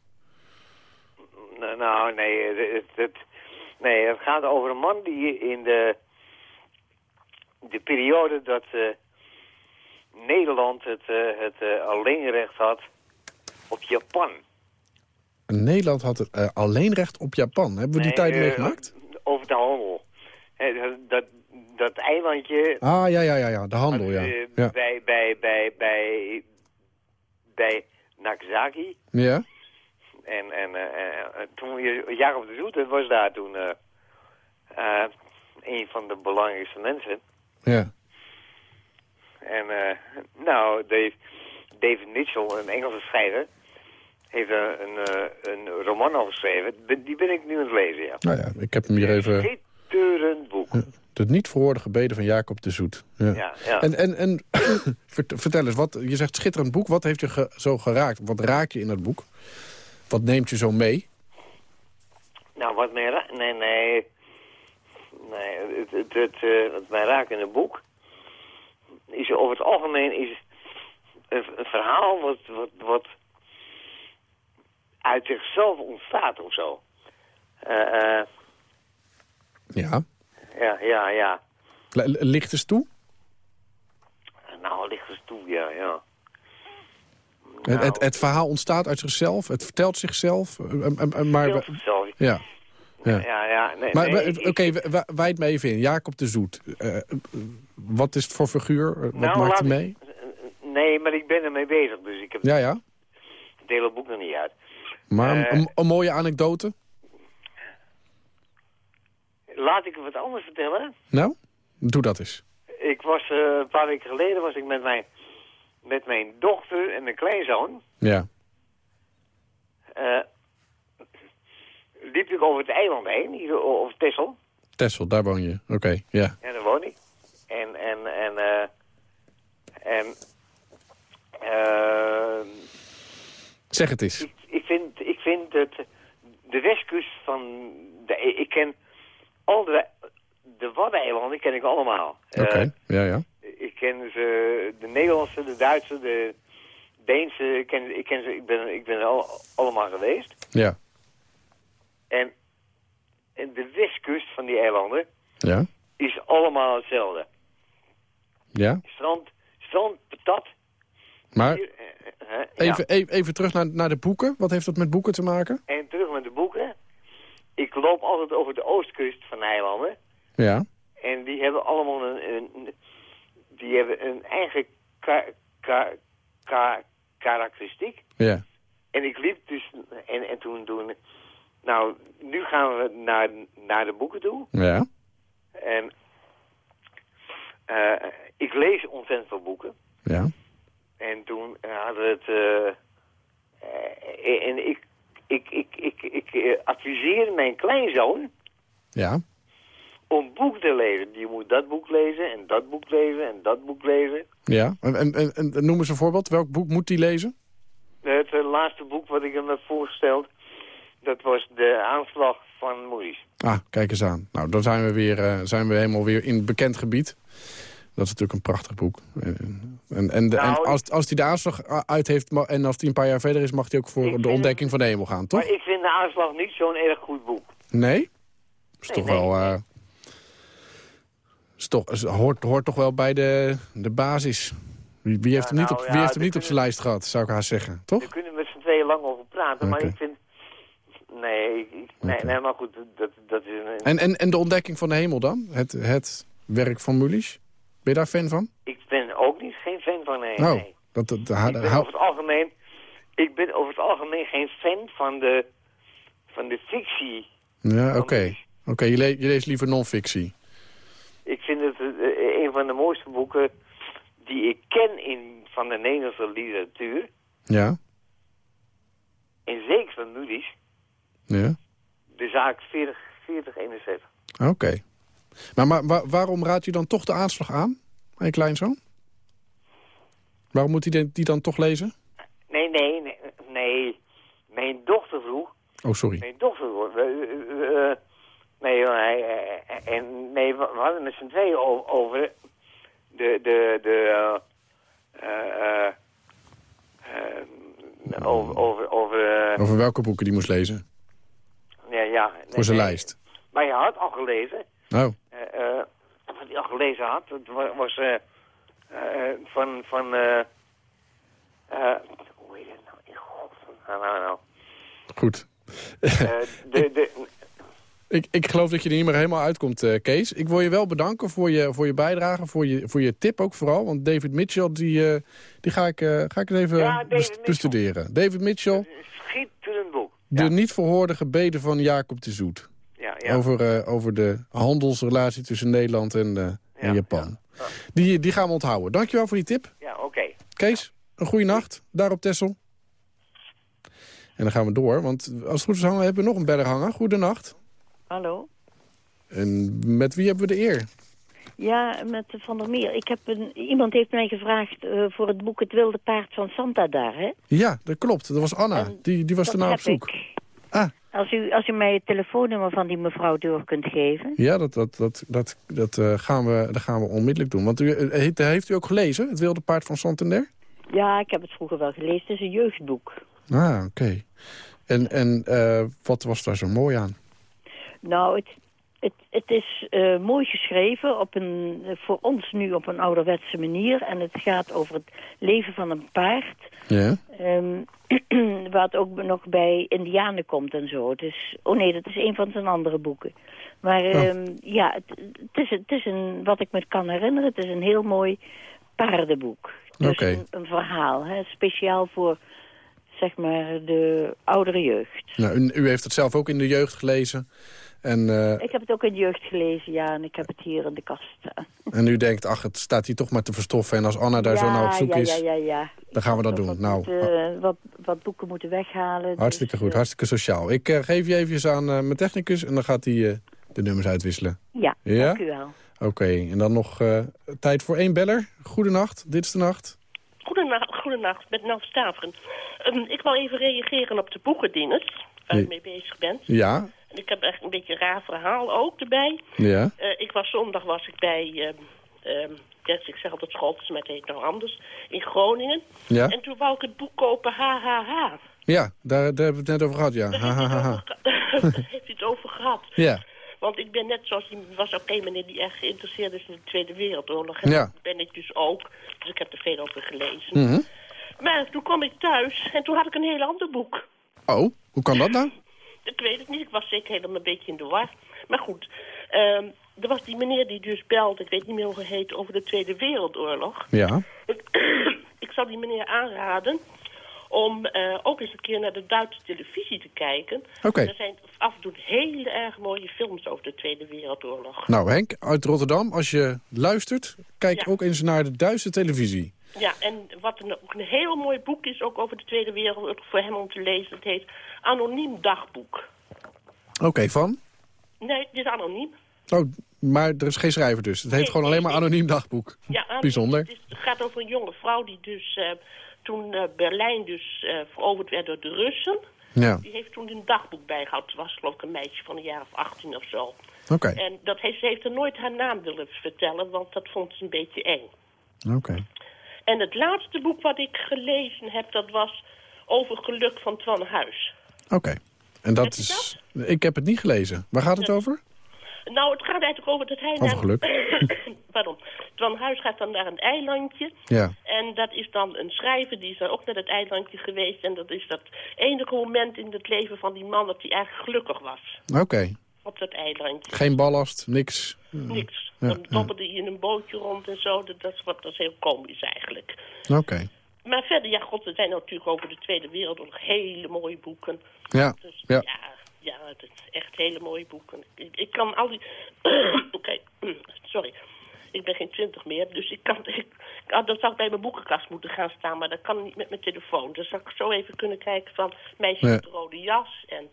Speaker 9: Nou, nee, het, het, nee, het gaat over een man die in de, de periode dat eh, Nederland het, eh, het eh, alleenrecht had op Japan.
Speaker 3: Nederland had eh, alleen recht op Japan. Hebben we die
Speaker 9: Nee,
Speaker 3: tijd
Speaker 9: eh,
Speaker 3: meegemaakt?
Speaker 9: Over de handel. Dat, dat, dat eilandje
Speaker 3: Ah, ja, ja, ja, ja. De handel, ja.
Speaker 9: eh,
Speaker 3: Ja,
Speaker 9: bij, bij, bij, bij, bij Nagasaki.
Speaker 3: ja?
Speaker 9: En, en eh, toen Jacob de Zoete was daar toen een van de belangrijkste mensen.
Speaker 3: ja.
Speaker 9: En nou, Dave, David Mitchell, een Engelse schrijver, heeft een, een, eh, een roman al geschreven. Die- ben ik nu aan het lezen, ja.
Speaker 3: Nou ja, ik heb hem hier even...
Speaker 9: Schitterend boek.
Speaker 3: Het niet verhoorde gebeden van Jacob de Zoet. Ja.
Speaker 9: Ja, ja.
Speaker 3: En, en, en vert- vertel eens, wat, je zegt schitterend boek. Wat heeft je ge- zo geraakt? Wat raak je in het boek? Wat neemt je zo mee?
Speaker 9: Nou, wat mij raakt... Nee, nee. Nee, het, het, het, eh, wat mij raakt in het boek... is over het algemeen is een, een verhaal wat, wat, wat uit zichzelf ontstaat of zo. Eh,
Speaker 3: Ja.
Speaker 9: ja, ja, ja.
Speaker 3: L- Licht eens toe.
Speaker 9: Nou, ligt eens toe, ja, ja.
Speaker 3: Het,
Speaker 9: Nou,
Speaker 3: het, het verhaal ontstaat uit zichzelf. Het vertelt zichzelf. eh, maar,
Speaker 9: zichzelf.
Speaker 3: ja.
Speaker 9: Ja,
Speaker 3: ja.
Speaker 9: ja. Nee,
Speaker 3: Maar
Speaker 9: nee,
Speaker 3: oké, we- wijd me even in. Jacob de Zoet. Wat is het voor figuur? Wat
Speaker 9: Nou,
Speaker 3: maakt hij mee?
Speaker 9: ik- Nee, maar ik ben ermee bezig, dus ik heb
Speaker 3: Ja, ja.
Speaker 9: het hele boek nog niet uit.
Speaker 3: Maar een-
Speaker 9: Eh.
Speaker 3: een, een mooie anekdote?
Speaker 9: Laat ik wat anders vertellen.
Speaker 3: Nou, doe dat eens.
Speaker 9: Ik was, eh, een paar weken geleden was ik met mijn, met mijn dochter en mijn kleinzoon.
Speaker 3: Ja.
Speaker 9: eh, liep ik over het eiland heen, hier o- over Texel.
Speaker 3: Texel, daar woon je. Oké, ja.
Speaker 9: En daar woon ik. En, en, en, eh, en,
Speaker 3: Zeg het eens.
Speaker 9: ik, ik vind, vind dat de westkust van, de, ik ken al de, de Waddeneilanden ken ik allemaal.
Speaker 3: Oké,
Speaker 9: Eh,
Speaker 3: ja, ja.
Speaker 9: ik ken ze, de Nederlandse, de Duitse, de Deense. Ik, ken, ik, ken ze, ik ben, ik ben er al, allemaal geweest.
Speaker 3: Ja.
Speaker 9: En, en de westkust van die eilanden
Speaker 3: Ja.
Speaker 9: is allemaal hetzelfde.
Speaker 3: Ja.
Speaker 9: Strand, strand, patat.
Speaker 3: Maar
Speaker 9: Hier, eh, eh,
Speaker 3: even,
Speaker 9: ja.
Speaker 3: even, even terug naar, naar de boeken. Wat heeft dat met boeken te maken?
Speaker 9: En terug met de boeken. Ik loop altijd over de oostkust van de eilanden.
Speaker 3: Ja.
Speaker 9: En die hebben allemaal een, een die hebben een eigen ka, ka, ka- karakteristiek.
Speaker 3: Ja.
Speaker 9: En ik liep dus, en, en toen, toen, nou, nu gaan we naar, naar de boeken toe.
Speaker 3: Ja.
Speaker 9: En eh, ik lees ontzettend veel boeken.
Speaker 3: Ja.
Speaker 9: En toen hadden we het, eh, eh, en ik, ik, ik, ik, ik, eh, adviseerde mijn kleinzoon
Speaker 3: Ja.
Speaker 9: om boeken te lezen. Je moet dat boek lezen en dat boek lezen en dat boek lezen.
Speaker 3: Ja. En, en, en, noem eens een voorbeeld. Welk boek moet hij lezen?
Speaker 9: Het laatste boek wat ik hem heb voorgesteld, dat was de aanslag van Moody's.
Speaker 3: Ah, kijk eens aan. Nou, dan zijn we, weer, zijn we helemaal weer in bekend gebied. Dat is natuurlijk een prachtig boek. En, en, en, de- en
Speaker 9: Nou,
Speaker 3: als, als hij de aanslag uit heeft en als hij een paar jaar verder is... mag hij ook voor de ontdekking van de hemel gaan, toch?
Speaker 9: Maar ik vind de aanslag niet zo'n erg goed boek.
Speaker 3: Nee? Is
Speaker 9: Nee,
Speaker 3: toch
Speaker 9: nee,
Speaker 3: wel... eh, is toch, is- hoort, hoort toch wel bij de, de basis. Wie, wie heeft
Speaker 9: Ja,
Speaker 3: hem niet,
Speaker 9: nou,
Speaker 3: op,
Speaker 9: ja,
Speaker 3: wie heeft hem
Speaker 9: we
Speaker 3: niet op zijn lijst gehad, zou ik haar zeggen, toch?
Speaker 9: Daar kunnen we met z'n tweeën lang over praten, maar ik vind... Nee, ik, nee, nee, maar goed, dat, dat is een...
Speaker 3: En, en, en de ontdekking van de hemel dan? Het, het werk van Mulisch? Ben je daar fan van?
Speaker 9: Ik ben ook niet geen fan van, nee.
Speaker 3: Nou,
Speaker 9: nee.
Speaker 3: dat, dat,
Speaker 9: Ik ben over het algemeen... Ik ben over het algemeen geen fan van de, van de fictie.
Speaker 3: ja, oké. Oké, je, le- je leest liever non-fictie.
Speaker 9: Ik vind het eh, een van de mooiste boeken die ik ken in, van de Nederlandse literatuur.
Speaker 3: Ja,
Speaker 9: En zeker van Moody's.
Speaker 3: ja.
Speaker 9: De zaak 40, 4061.
Speaker 3: Oké. Maar, maar wa- waarom raadt u dan toch de aanslag aan, mijn kleinzoon? Waarom moet hij die, dan toch lezen?
Speaker 9: Nee, nee, nee, nee. Mijn dochter vroeg.
Speaker 3: Oh, sorry.
Speaker 9: Mijn dochter vroeg. eh, nee, hij, eh, en, nee, we hadden met z'n tweeën over de... de, de eh, over, over, over
Speaker 3: Over welke boeken die moest lezen?
Speaker 9: ja, ja. nee,
Speaker 3: Voor zijn
Speaker 9: nee.
Speaker 3: lijst.
Speaker 9: Maar je had al gelezen.
Speaker 3: Oh,
Speaker 9: eh, wat hij al gelezen had, wa- was eh, eh, van, van eh, hoe heet het nou? In nou, nou, nou.
Speaker 3: goed.
Speaker 9: De, de,
Speaker 3: Ik, ik geloof dat je er niet meer helemaal uitkomt, Kees. Ik wil je wel bedanken voor je, voor je bijdrage, voor je, voor je tip ook vooral. Want David Mitchell, die, die ga, ik, eh, ga ik eens even
Speaker 9: Ja, David
Speaker 3: bestuderen. David Mitchell,
Speaker 9: schitterend boek.
Speaker 3: de
Speaker 9: Ja,
Speaker 3: niet verhoorde gebeden van Jacob de Zoet.
Speaker 9: Ja.
Speaker 3: Over, eh, over de handelsrelatie tussen Nederland en, eh, en
Speaker 9: Ja,
Speaker 3: Japan. Die, die gaan we onthouden. Dankjewel voor die tip.
Speaker 9: ja oké.
Speaker 3: Kees, een goede nacht. Daar op Tessel. En dan gaan we door, want als het goed is hangen, hebben we nog een beller hangen. Goedenacht.
Speaker 10: Hallo?
Speaker 3: En met wie hebben we de eer?
Speaker 10: Ja, met Van der Meer. Ik heb een, iemand heeft mij gevraagd eh, voor het boek Het Wilde Paard van Santa daar, hè?
Speaker 3: Ja, dat klopt. Dat was Anna.
Speaker 10: En
Speaker 3: Die, die was
Speaker 10: Dat
Speaker 3: ernaar op zoek.
Speaker 10: ik.
Speaker 3: Ah,
Speaker 10: Als u, als u mij het telefoonnummer van die mevrouw door kunt geven.
Speaker 3: ja, dat, dat, dat, dat, dat, eh, gaan, we, dat gaan we onmiddellijk doen. Want u, eh, heeft, heeft u ook gelezen, Het Wilde Paard van Santander?
Speaker 10: Ja, ik heb het vroeger wel gelezen. Het is een jeugdboek.
Speaker 3: Ah, oké. En, en eh, wat was daar zo mooi aan?
Speaker 10: Nou, het, het, het is eh, mooi geschreven, op een, voor ons nu op een ouderwetse manier. En het gaat over het leven van een paard.
Speaker 3: Ja?
Speaker 10: Ehm wat ook nog bij Indianen komt en zo. Het is, oh nee, dat is een van zijn andere boeken. Maar
Speaker 3: Oh.
Speaker 10: ehm, ja, het, het, is, het is een, wat ik me kan herinneren, het is een heel mooi paardenboek. Dus
Speaker 3: Oké.
Speaker 10: een, een verhaal, hè, speciaal voor, zeg maar, de oudere jeugd.
Speaker 3: Nou, u, heeft het zelf ook in de jeugd gelezen. En, eh,
Speaker 10: Ik heb het ook in de jeugd gelezen, ja, en ik heb het hier in de kast staan.
Speaker 3: en u denkt, ach, het staat hier toch maar te verstoffen. En als Anna daar zo naar op zoek
Speaker 10: ja,
Speaker 3: is,
Speaker 10: Ja, ja, ja.
Speaker 3: dan gaan we dat doen.
Speaker 10: Wat,
Speaker 3: Nou,
Speaker 10: moeten- wat, wat boeken moeten weghalen.
Speaker 3: hartstikke
Speaker 10: dus,
Speaker 3: goed,
Speaker 10: eh,
Speaker 3: hartstikke sociaal. Ik eh, geef je even aan eh, mijn technicus en dan gaat hij eh, de nummers uitwisselen.
Speaker 10: Ja,
Speaker 3: Ja?
Speaker 10: dank u wel.
Speaker 3: Oké, en dan nog eh, tijd voor één beller. Goedenacht, dit is de nacht.
Speaker 11: Goedenacht, goedenacht met Nels Staveren. Ehm, ik wil even reageren op de boekendienst waar
Speaker 3: Nee.
Speaker 11: je mee bezig bent.
Speaker 3: Ja,
Speaker 11: En ik heb echt een beetje een raar verhaal ook erbij.
Speaker 3: ja,
Speaker 11: Eh, ik was zondag was ik bij yes, ik zeg altijd Scholtes, maar het heet nog anders, in Groningen.
Speaker 3: Ja?
Speaker 11: En toen wou ik het boek kopen, HHH.
Speaker 3: Ja, daar, daar hebben we het net over gehad, ja. Ha, ha, ha, ha.
Speaker 11: Daar heeft hij het over gehad.
Speaker 3: Ja,
Speaker 11: Want ik ben net zoals, die was ook een meneer die erg geïnteresseerd is in de Tweede Wereldoorlog. En
Speaker 3: Ja.
Speaker 11: dat ben ik dus ook. Dus ik heb er veel over gelezen.
Speaker 3: Mhm.
Speaker 11: Maar toen kwam ik thuis en toen had ik een heel ander boek.
Speaker 3: Oh, hoe kan dat nou?
Speaker 11: Ik weet het niet, ik was zeker helemaal een beetje in de war. Maar goed, ehm, er was die meneer die dus belde, ik weet niet meer hoe hij heet, over de Tweede Wereldoorlog.
Speaker 3: Ja,
Speaker 11: ik zou die meneer aanraden om eh, ook eens een keer naar de Duitse televisie te kijken.
Speaker 3: Oké.
Speaker 11: Er zijn af en toe hele erg mooie films over de Tweede Wereldoorlog.
Speaker 3: nou Henk, uit Rotterdam, als je luistert... kijk
Speaker 11: Ja.
Speaker 3: ook eens naar de Duitse televisie.
Speaker 11: Ja, en wat een, ook een heel mooi boek is, ook over de Tweede Wereldoorlog, voor hem om te lezen. Het heet Anoniem Dagboek.
Speaker 3: Oké, van?
Speaker 11: Nee, het is anoniem.
Speaker 3: Oh, maar er is geen schrijver dus. Het heet
Speaker 11: Nee,
Speaker 3: gewoon alleen maar anoniem dagboek.
Speaker 11: Ja, anoniem.
Speaker 3: Bijzonder.
Speaker 11: Het, is- het gaat over een jonge vrouw die dus eh, toen eh, Berlijn dus eh, veroverd werd door de Russen.
Speaker 3: Ja,
Speaker 11: Die heeft toen een dagboek bijgehouden. Het was geloof ik een meisje van een jaar of 18 of zo.
Speaker 3: oké.
Speaker 11: En dat heeft, ze heeft er nooit haar naam willen vertellen, want dat vond ze een beetje eng.
Speaker 3: Oké.
Speaker 11: En het laatste boek wat ik gelezen heb, dat was Over Geluk van Twan Huis.
Speaker 3: Oké. En dat is... Ik heb het niet gelezen. Waar gaat het over?
Speaker 11: Nou, het gaat eigenlijk over dat hij...
Speaker 3: Over
Speaker 11: naar-
Speaker 3: geluk.
Speaker 11: Pardon. Twan Huis gaat dan naar een eilandje.
Speaker 3: Ja.
Speaker 11: En dat is dan een schrijver, die is dan ook naar het eilandje geweest. En dat is dat enige moment in het leven van die man dat hij eigenlijk gelukkig was.
Speaker 3: Oké.
Speaker 11: Op dat eilandje.
Speaker 3: Geen ballast, niks.
Speaker 11: Niks.
Speaker 3: Ja,
Speaker 11: dan
Speaker 3: ja.
Speaker 11: dobberde hij in een bootje rond en zo. Dat, dat, is, wat, dat is heel komisch eigenlijk.
Speaker 3: Oké.
Speaker 11: Maar verder, ja, god, er zijn natuurlijk over de Tweede Wereldoorlog hele mooie boeken.
Speaker 3: Ja,
Speaker 11: Dus
Speaker 3: ja.
Speaker 11: ja, ja, het is echt hele mooie boeken. Ik, ik kan al die... Oké, sorry. Ik ben geen twintig meer, dus ik kan... Ik, ah, dan zou ik bij mijn boekenkast moeten gaan staan, maar dat kan niet met mijn telefoon. Dus zou ik zo even kunnen kijken van Meisje met de rode jas en...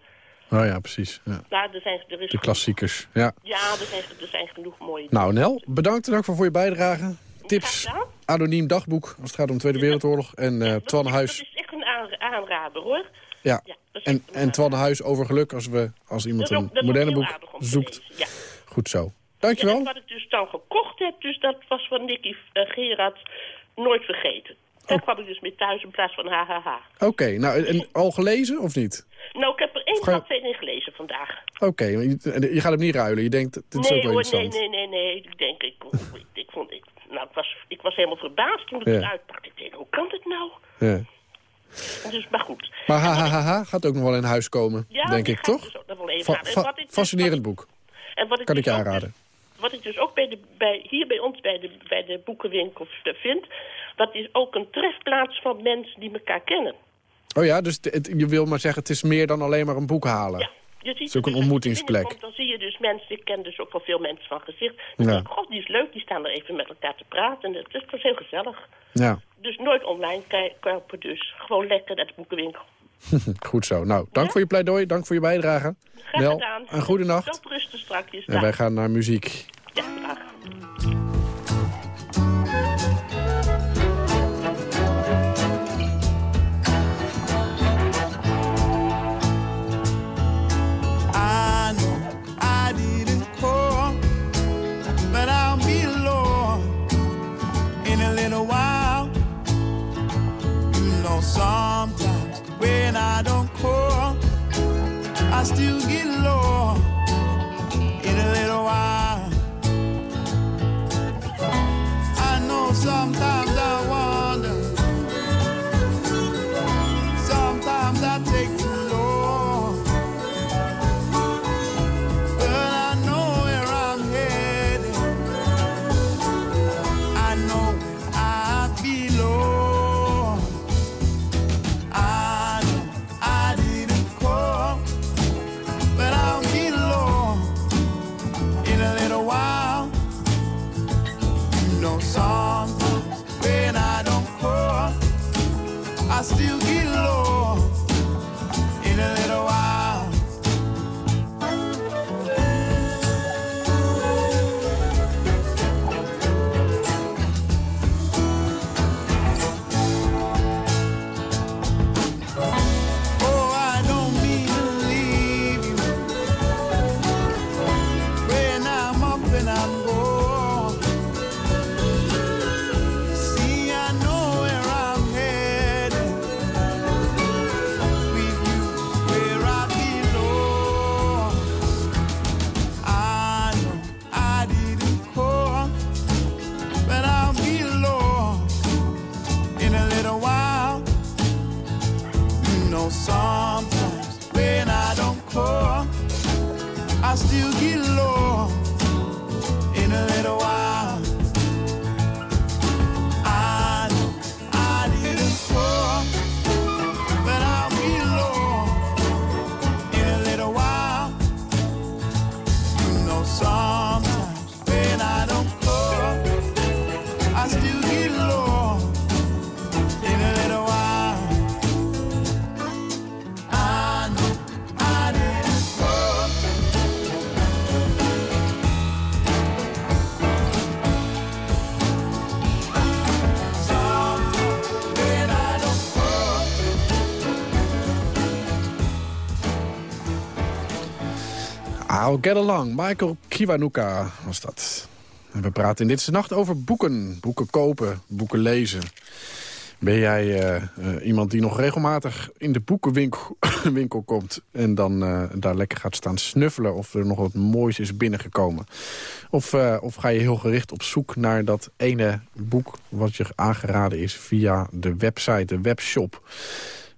Speaker 3: Oh ja, precies. Ja.
Speaker 11: Nou, er zijn, er is
Speaker 3: De klassiekers. Ja.
Speaker 11: Ja, er zijn, er zijn genoeg mooie
Speaker 3: Nou, Nel, bedankt geval voor je bijdrage. Tips, anoniem dagboek als het gaat om de Tweede Wereldoorlog. En eh Twan
Speaker 11: Dat
Speaker 3: Huis,
Speaker 11: is echt een aan- aanrader, hoor.
Speaker 3: Ja.
Speaker 11: Ja,
Speaker 3: En, en Twan Huis over geluk als, we, als iemand
Speaker 11: Dat
Speaker 3: een
Speaker 11: ook-
Speaker 3: moderne boek zoekt.
Speaker 11: Ja.
Speaker 3: Goed zo.
Speaker 11: Ja,
Speaker 3: Dankjewel.
Speaker 11: en wat ik dus dan gekocht heb, dus dat was van Nicky uh, Gerard nooit vergeten. Daar
Speaker 3: Oh.
Speaker 11: kwam ik dus mee thuis in plaats van HHH.
Speaker 3: Oké, nou, en al gelezen of niet?
Speaker 11: Nou, ik heb er één
Speaker 3: Ga je-
Speaker 11: bladzijde in gelezen vandaag.
Speaker 3: Oké, je, je gaat hem niet ruilen. Je denkt, dit is
Speaker 11: nee
Speaker 3: ook wel
Speaker 11: hoor, nee, nee, nee, nee. Ik denk, ik, ik, ik vond, ik, nou, ik was, ik was helemaal verbaasd toen ik het
Speaker 3: Ja.
Speaker 11: uitpakte. Ik denk, hoe kan dit nou?
Speaker 3: Ja.
Speaker 11: Dus, maar goed.
Speaker 3: Maar hahaha gaat ook nog wel in huis komen,
Speaker 11: Ja,
Speaker 3: denk ik, toch?
Speaker 11: dus wel even wat ik dus-
Speaker 3: fascinerend boek.
Speaker 11: En wat ik
Speaker 3: Kan ik
Speaker 11: dus
Speaker 3: je
Speaker 11: ook dus-
Speaker 3: aanraden.
Speaker 11: wat ik dus ook bij de, bij, hier bij ons bij de, bij de boekenwinkel vind... dat is ook een trefplaats van mensen die elkaar kennen.
Speaker 3: Oh ja, dus het- het- je wil maar zeggen, het is meer dan alleen maar een boek halen.
Speaker 11: Ja. Je ziet
Speaker 3: Het is ook een ontmoetingsplek.
Speaker 11: Dan zie je dus mensen, ik ken dus ook wel veel mensen van gezicht. Dan
Speaker 3: Ja.
Speaker 11: denk ik, god, die is leuk, die staan er even met elkaar te praten. En het is heel gezellig.
Speaker 3: Ja,
Speaker 11: Dus nooit online kopen, dus gewoon lekker naar de boekenwinkel.
Speaker 3: goed zo. Nou, dank voor je pleidooi, dank voor je bijdrage.
Speaker 11: Graag gedaan.
Speaker 3: een goede nacht.
Speaker 11: Tot rusten strakjes.
Speaker 3: En wij gaan naar muziek.
Speaker 11: Ja, dag.
Speaker 12: Still get low I'll get
Speaker 3: along. Michael Kiwanuka was dat. We praten in dit nacht over boeken. Boeken kopen, boeken lezen. Ben jij eh, eh, iemand die nog regelmatig in de boekenwinkel winkel komt... en dan eh, daar lekker gaat staan snuffelen of er nog wat moois is binnengekomen? Of, of ga je heel gericht op zoek naar dat ene boek... wat je aangeraden is via de website, de webshop...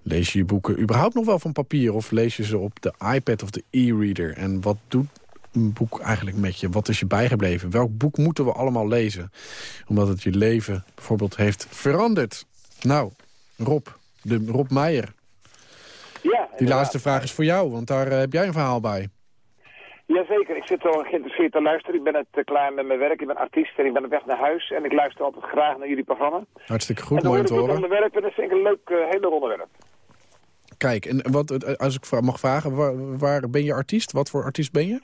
Speaker 3: Lees je je boeken überhaupt nog wel van papier... of lees je ze op de iPad of de e-reader? En wat doet een boek eigenlijk met je? Wat is je bijgebleven? Welk boek moeten we allemaal lezen? Omdat het je leven bijvoorbeeld heeft veranderd. Nou, Rob, de Rob Meijer.
Speaker 13: Ja,
Speaker 3: Die laatste vraag is voor jou, want daar eh, heb jij een verhaal bij.
Speaker 13: Jazeker, ik zit wel geïnteresseerd te luisteren. Ik ben het uh, klaar met mijn werk. Ik ben artiest en ik ben op weg naar huis. En ik luister altijd graag naar jullie programma.
Speaker 3: Hartstikke goed, mooi te horen.
Speaker 13: onderwerp en dat vind ik een leuk, uh, heel leuk onderwerp.
Speaker 3: Kijk, en wat, eh, als ik mag vragen, waar, waar ben je artiest? Wat voor artiest ben je?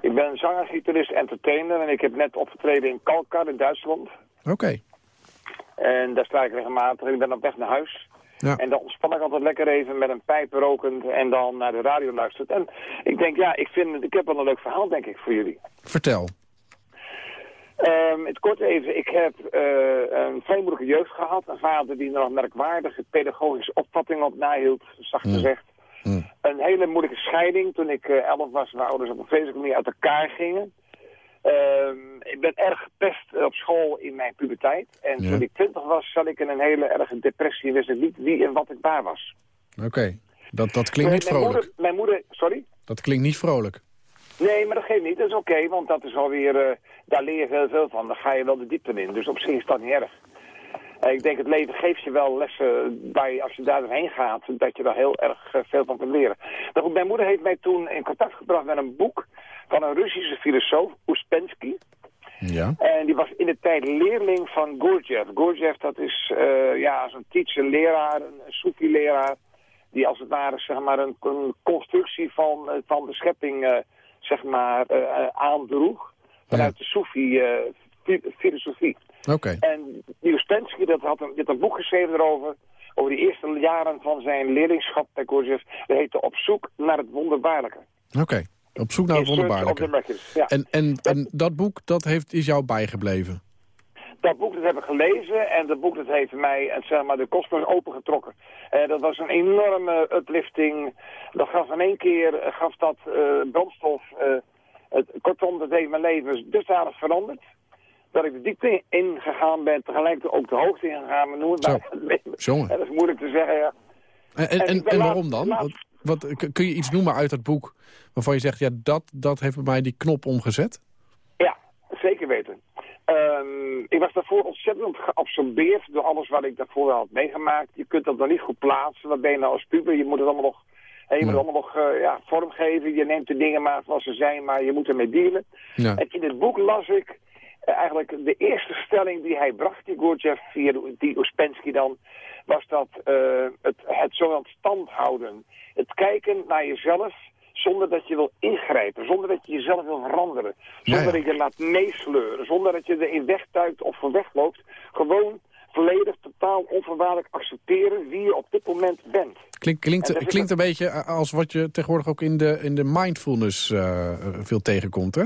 Speaker 13: Ik ben zanger, gitarist, entertainer. En ik heb net opgetreden in Kalkar in Duitsland.
Speaker 3: Oké.
Speaker 13: En daar sta ik regelmatig. Ik ben op weg naar huis.
Speaker 3: Ja.
Speaker 13: En dan ontspan ik altijd lekker even met een pijp rokend en dan naar de radio luistert. En ik denk, ja, ik, vind, ik heb wel een leuk verhaal, denk ik, voor jullie.
Speaker 3: Vertel.
Speaker 13: Um, het kort even, ik heb uh, een vrij moeilijke jeugd gehad. Een vader die nog merkwaardige pedagogische opvattingen op nahield, zacht
Speaker 3: Mm.
Speaker 13: gezegd. Een hele moeilijke scheiding. Toen ik uh, elf was, mijn ouders op een vreselijke manier uit elkaar gingen. Um, ik ben erg gepest op school in mijn puberteit. En
Speaker 3: Ja.
Speaker 13: toen ik twintig was, zat ik in een hele erge depressie wist ik niet wie en wat ik waar was.
Speaker 3: Oké, dat, dat klinkt niet
Speaker 13: mijn
Speaker 3: vrolijk.
Speaker 13: Moeder, mijn moeder, sorry?
Speaker 3: Dat klinkt niet vrolijk.
Speaker 13: Nee, maar dat geeft niet. Dat is oké, want dat is alweer, uh, daar leer je heel veel van. Dan ga je wel de diepte in. Dus op zich is dat niet erg. Uh, ik denk het leven geeft je wel lessen bij, als je daar doorheen gaat, dat je daar heel erg uh, veel van kunt leren. Goed, mijn moeder heeft mij toen in contact gebracht met een boek van een Russische filosoof, Uspensky.
Speaker 3: Ja.
Speaker 13: En die was in de tijd leerling van Gurdjieff. Gurdjieff, dat is uh, ja, zo'n teacher, leraar, een, een Soefi-leraar, die als het ware zeg maar, een, constructie van, uh, van de schepping uh, zeg maar, aandroeg. Vanuit de Soefi-filosofie.
Speaker 3: Oké. Okay.
Speaker 13: En Uspensky dat had een, dit een boek geschreven erover, over de eerste jaren van zijn leerlingschap bij Gurdjieff. Dat heette Op zoek naar het wonderbaarlijke.
Speaker 3: Oké. Okay. Op zoek naar het wonderbaarlijke.
Speaker 13: Ja.
Speaker 3: En, en, en dat boek, dat heeft, is jou bijgebleven?
Speaker 13: Dat boek dat heb ik gelezen en dat boek dat heeft mij zeg maar, de kosmos opengetrokken. Uh, dat was een enorme uplifting. Dat gaf in één keer uh, gaf dat uh, brandstof. Het, kortom, dat heeft mijn leven dusdanig veranderd. Dat ik de diepte ingegaan ben, tegelijkertijd ook de hoogte ingegaan. Noem het maar. dat is moeilijk te zeggen, ja.
Speaker 3: En, en, en, en waarom dan? Laat... Wat, kun je iets noemen uit dat boek waarvan je zegt, ja, dat, dat heeft bij mij die knop omgezet?
Speaker 13: Ja, zeker weten. Um, ik was daarvoor ontzettend geabsorbeerd door alles wat ik daarvoor had meegemaakt. Je kunt dat nog niet goed plaatsen. Wat ben je nou als puber? Je moet het allemaal nog, je moet allemaal nog uh, ja, vormgeven. Je neemt de dingen maar zoals ze zijn, maar je moet ermee dealen.
Speaker 3: Ja.
Speaker 13: En in het boek las ik uh, eigenlijk de eerste stelling die hij bracht, die Gurdjieff, via die Uspensky dan, was dat uh, het, het zo stand houden. Het kijken naar jezelf zonder dat je wil ingrijpen, zonder dat je jezelf wil veranderen, zonder ja, ja. dat je laat meesleuren, zonder dat je erin wegtuikt of voor wegloopt. Gewoon volledig, totaal onvoorwaardelijk accepteren wie je op dit moment bent.
Speaker 3: Klinkt, klinkt, een beetje als wat je tegenwoordig ook in de, in de mindfulness uh, veel tegenkomt, hè?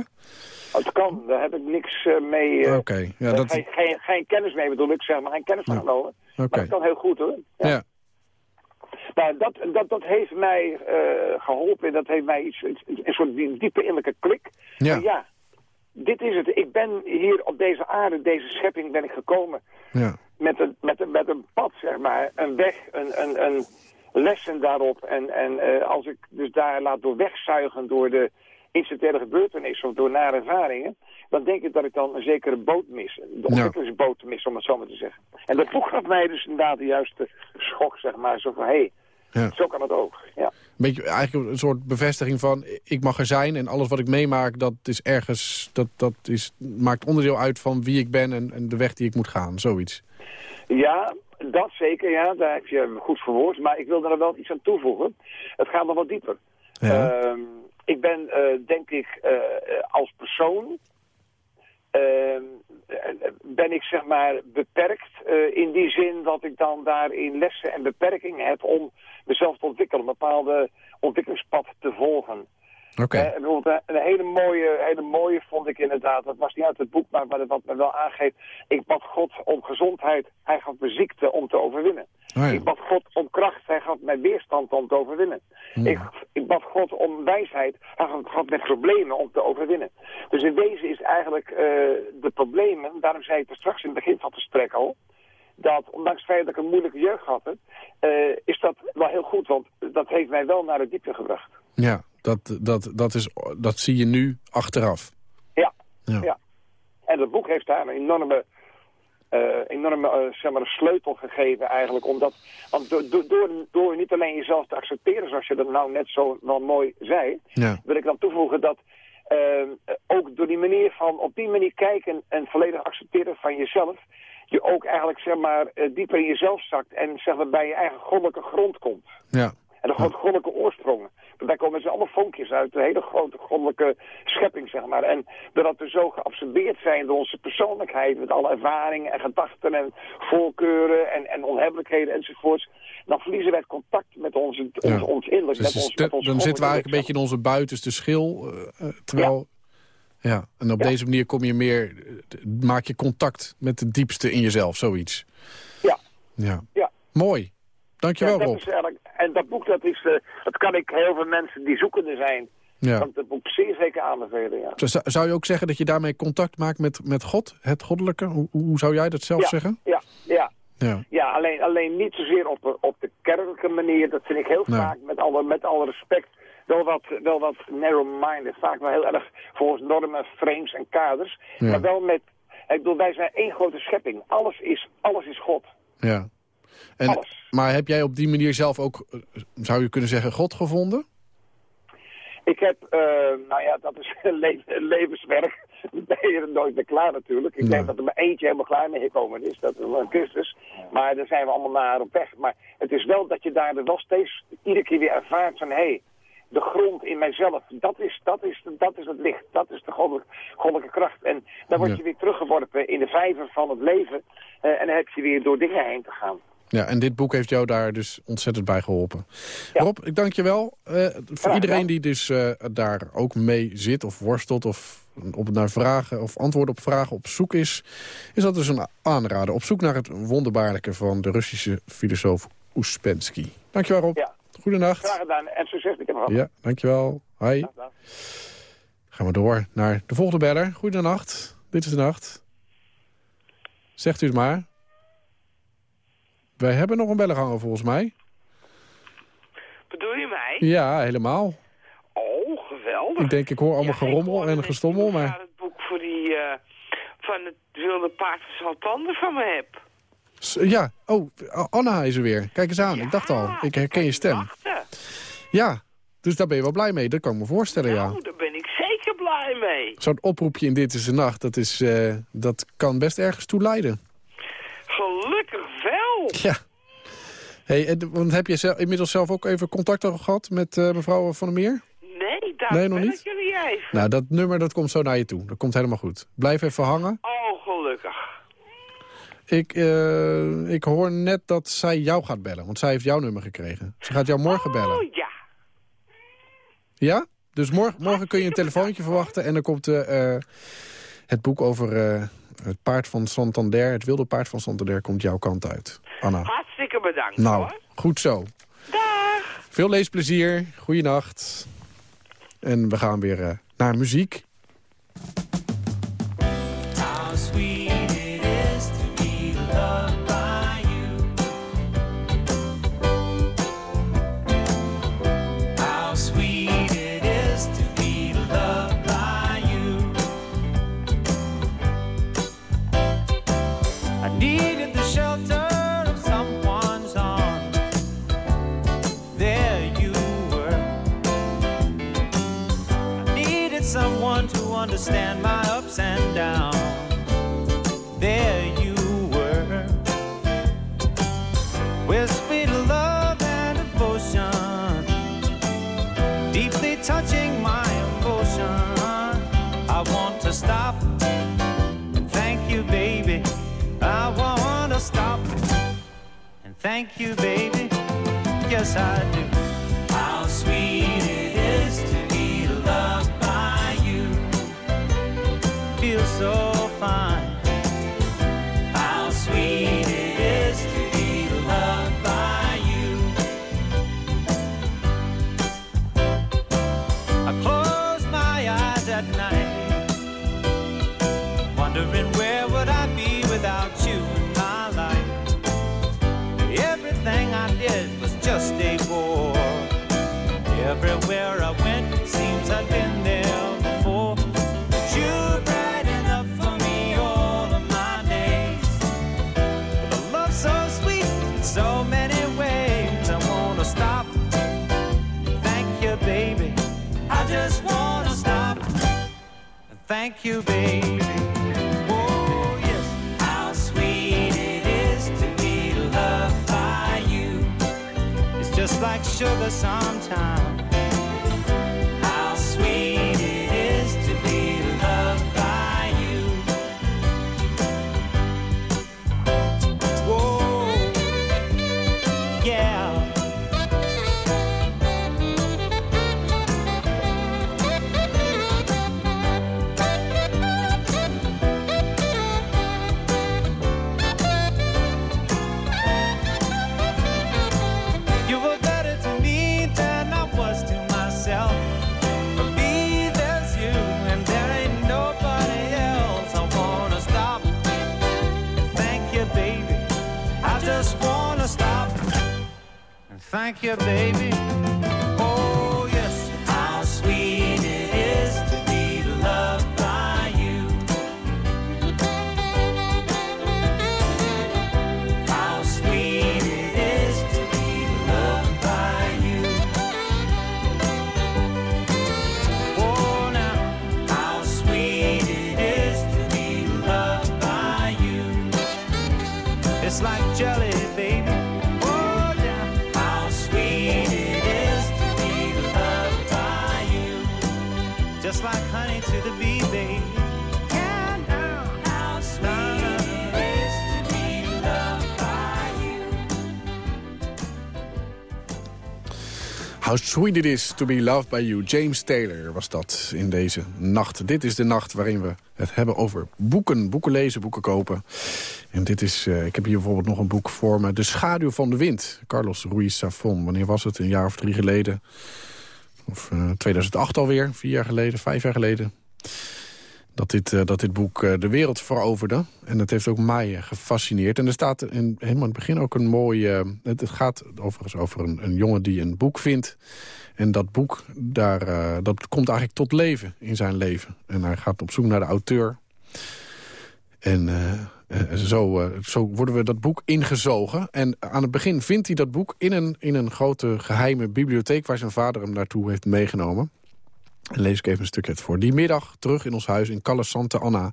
Speaker 13: Het kan, daar heb ik niks uh, mee. Uh,
Speaker 3: Oké. Okay. Ja, dat...
Speaker 13: geen, geen, geen, kennis mee bedoel ik, zeg maar, geen kennis van genomen.
Speaker 3: Okay.
Speaker 13: Maar dat kan heel goed hoor.
Speaker 3: Ja. ja.
Speaker 13: Nou, dat, dat, dat heeft mij uh, geholpen. Dat heeft mij iets, een soort diepe innerlijke klik.
Speaker 3: Ja.
Speaker 13: Ja, dit is het. Ik ben hier op deze aarde, deze schepping, ben ik gekomen.
Speaker 3: Ja.
Speaker 13: Met, een, met, een, met een pad, zeg maar. Een weg, een, een, een lessen daarop. En, en uh, als ik dus daar laat door wegzuigen door de incidentele gebeurtenissen of door nare ervaringen, dan denk ik dat ik dan een zekere boot mis. De ontwikkelingsboot mis, om het zo maar te zeggen. En dat boek gaf mij dus inderdaad de juiste schok, zeg maar. Zo van, hé, hey, ja. zo kan het ook. Ja.
Speaker 3: Beetje eigenlijk een soort bevestiging van, ik mag er zijn en alles wat ik meemaak, dat is ergens, dat, dat is, maakt onderdeel uit van wie ik ben en, en de weg die ik moet gaan, zoiets.
Speaker 13: Ja, dat zeker, ja, daar heb je goed verwoord. Maar ik wil er wel iets aan toevoegen. Het gaat nog wat dieper.
Speaker 3: Ja.
Speaker 13: Uh, ik ben, uh, denk ik, uh, als persoon... Uh, ben ik zeg maar beperkt uh, in die zin dat ik dan daarin lessen en beperkingen heb om mezelf te ontwikkelen, een bepaalde ontwikkelingspad te volgen. Eh, bijvoorbeeld een, een hele mooie, hele mooie vond ik inderdaad. Dat was niet uit het boek, maar wat, wat me wel aangeeft. Ik bad God om gezondheid. Hij gaf me ziekte om te overwinnen.
Speaker 3: Oh ja.
Speaker 13: Ik bad God om kracht. Hij gaf mij weerstand om te overwinnen.
Speaker 3: Hmm.
Speaker 13: Ik, ik bad God om wijsheid. Hij gaf, gaf mij problemen om te overwinnen. Dus in wezen is eigenlijk eh, de problemen, daarom zei ik er straks in het begin van het gesprek al, dat ondanks het feit dat ik een moeilijke jeugd had, eh, is dat wel heel goed, want dat heeft mij wel naar de diepte gebracht.
Speaker 3: Ja, dat, dat, dat, is, dat zie je nu achteraf.
Speaker 13: Ja.
Speaker 3: Ja.
Speaker 13: ja. En dat boek heeft daar een enorme, eh, enorme eh, zeg maar, sleutel gegeven eigenlijk. Omdat, want do- do- door, door niet alleen jezelf te accepteren, zoals je dat nou net zo wel mooi zei,
Speaker 3: Ja.
Speaker 13: wil ik dan toevoegen dat eh, ook door die manier van op die manier kijken en volledig accepteren van jezelf, je ook eigenlijk zeg maar dieper in jezelf zakt en zeg maar bij je eigen goddelijke grond komt.
Speaker 3: Ja.
Speaker 13: En de god- goddelijke oorsprongen. Daar komen ze allemaal vonkjes uit. Een hele grote goddelijke schepping, zeg maar. En doordat we zo geabsorbeerd zijn door onze persoonlijkheid... met alle ervaringen en gedachten en voorkeuren en, en onhebbelijkheden enzovoorts... dan verliezen wij het contact met onze, ons, innerlijk.
Speaker 3: Dus
Speaker 13: met ons,
Speaker 3: te-
Speaker 13: met ons
Speaker 3: dan zitten we eigenlijk een beetje in onze buitenste schil. eh, eh, terwijl, ja. En op deze manier kom je meer, eh, maak je contact met het diepste in jezelf, zoiets.
Speaker 13: Ja.
Speaker 3: Ja.
Speaker 13: Ja.
Speaker 3: Mooi. Dankjewel,
Speaker 13: Ja, dat
Speaker 3: Rob.
Speaker 13: is en dat boek, dat, is, eh, dat kan ik heel veel mensen die zoekende zijn...
Speaker 3: Ja.
Speaker 13: kan ik dat boek zeer zeker aanbevelen, ja.
Speaker 3: Zou- Zou je ook zeggen dat je daarmee contact maakt met, met God, het goddelijke? Hoe, hoe zou jij dat zelf
Speaker 13: ja,
Speaker 3: zeggen?
Speaker 13: Ja, ja.
Speaker 3: Ja.
Speaker 13: Ja, alleen, alleen niet zozeer op, de- op de kerkelijke manier. Dat vind ik heel
Speaker 3: Nee.
Speaker 13: vaak, met alle, met alle respect, wel wat, wel wat narrow-minded. Vaak wel heel erg volgens normen, frames en kaders.
Speaker 3: Ja.
Speaker 13: Maar wel met, ik bedoel, wij zijn één grote schepping. Alles is, alles is God.
Speaker 3: ja. En, maar heb jij op die manier zelf ook, eh, zou je kunnen zeggen, God gevonden?
Speaker 13: Ik heb, eh, nou ja, dat is een le- levenswerk. Ben je er nooit mee klaar natuurlijk. Ik
Speaker 3: Nee.
Speaker 13: denk dat er maar eentje helemaal klaar mee gekomen is. Dat is Christus. Maar daar zijn we allemaal naar op weg. Maar het is wel dat je daar wel steeds iedere keer weer ervaart van... hé, hey, de grond in mijzelf, dat is, dat is, dat is het licht. Dat is de goddelijke, goddelijke kracht. En dan word
Speaker 3: Ja.
Speaker 13: je weer teruggeworpen in de vijver van het leven. eh, en dan heb je weer door dingen heen te gaan.
Speaker 3: Ja, en dit boek heeft jou daar dus ontzettend bij geholpen. Rob, ik dank je wel. Eh, voor iedereen die dus eh, daar ook mee zit of worstelt... of op, naar vragen of antwoorden op vragen op zoek is... is dat dus een aanrader. Op zoek naar het wonderbaarlijke van de Russische filosoof Ouspensky. Dankjewel Rob.
Speaker 13: Ja.
Speaker 3: Goedenacht.
Speaker 13: Graag gedaan en succes met je nog.
Speaker 3: Ja, dankjewel. Hoi. Gaan we door naar de volgende beller. Goedenacht. Dit is de nacht. Zegt u het maar. Wij hebben nog een beller hangen volgens mij.
Speaker 14: Bedoel je mij?
Speaker 3: Ja, helemaal.
Speaker 14: Oh, geweldig.
Speaker 3: Ik denk, ik hoor allemaal gerommel en gestommel, maar...
Speaker 14: het boek voor die, eh, van het wilde paard van Zaltander van me heb.
Speaker 3: S- Ja, oh, Anna is er weer. Kijk eens aan, ik dacht al, ik herken je stem. Ja, dus daar ben je wel blij mee, dat kan ik me voorstellen, ja.
Speaker 14: Oh, daar ben ik zeker blij mee.
Speaker 3: Zo'n oproepje in Dit is de Nacht, dat, is, eh, dat kan best ergens toe leiden. Ja. Hey, en- want heb je zelf, inmiddels zelf ook even contact al gehad met eh, mevrouw Van der Meer?
Speaker 14: Nee, daar
Speaker 3: Nee, nog niet?
Speaker 14: jullie even.
Speaker 3: Nou, dat nummer dat komt zo naar je toe. Dat komt helemaal goed. Blijf even hangen.
Speaker 14: Oh, gelukkig.
Speaker 3: Ik, eh, ik hoor net dat zij jou gaat bellen, want zij heeft jouw nummer gekregen. Ze gaat jou morgen bellen.
Speaker 14: Oh, ja.
Speaker 3: Ja? Dus morgen, morgen kun je een telefoontje verwachten en dan komt eh, eh, het boek over eh, het paard van Santander, het wilde paard van Santander, komt jouw kant uit. Anna.
Speaker 14: Hartstikke bedankt,
Speaker 3: Nou,
Speaker 14: hoor.
Speaker 3: goed zo.
Speaker 14: Dag.
Speaker 3: Veel leesplezier, goeienacht. En we gaan weer eh, naar muziek.
Speaker 15: Understand my ups and downs. There you were. With sweet love and devotion, deeply touching my emotion. I want to stop and thank you, baby. I want to stop and thank you, baby. Yes, I do. so How sweet it is to be loved by you.
Speaker 3: James Taylor was dat in deze nacht. Dit is de nacht waarin we het hebben over boeken. Boeken lezen, boeken kopen. En dit is, eh, ik heb hier bijvoorbeeld nog een boek voor me. De schaduw van de wind. Carlos Ruiz Zafón. Wanneer was het? Een jaar of drie geleden. Of eh, 2008 alweer. Vier jaar geleden, vijf jaar geleden. Dat dit, eh, dat dit boek eh, de wereld veroverde. En dat heeft ook mij gefascineerd. En er staat in, helemaal in het begin ook een mooi... eh, het, gaat overigens over een, een jongen die een boek vindt. En dat boek, daar, dat komt eigenlijk tot leven in zijn leven. En hij gaat op zoek naar de auteur. En zo, zo worden we dat boek ingezogen. En aan het begin vindt hij dat boek in een, in een grote geheime bibliotheek... waar zijn vader hem naartoe heeft meegenomen. Lees ik even een stukje voor. Die middag, terug in ons huis in Calle Santa Anna...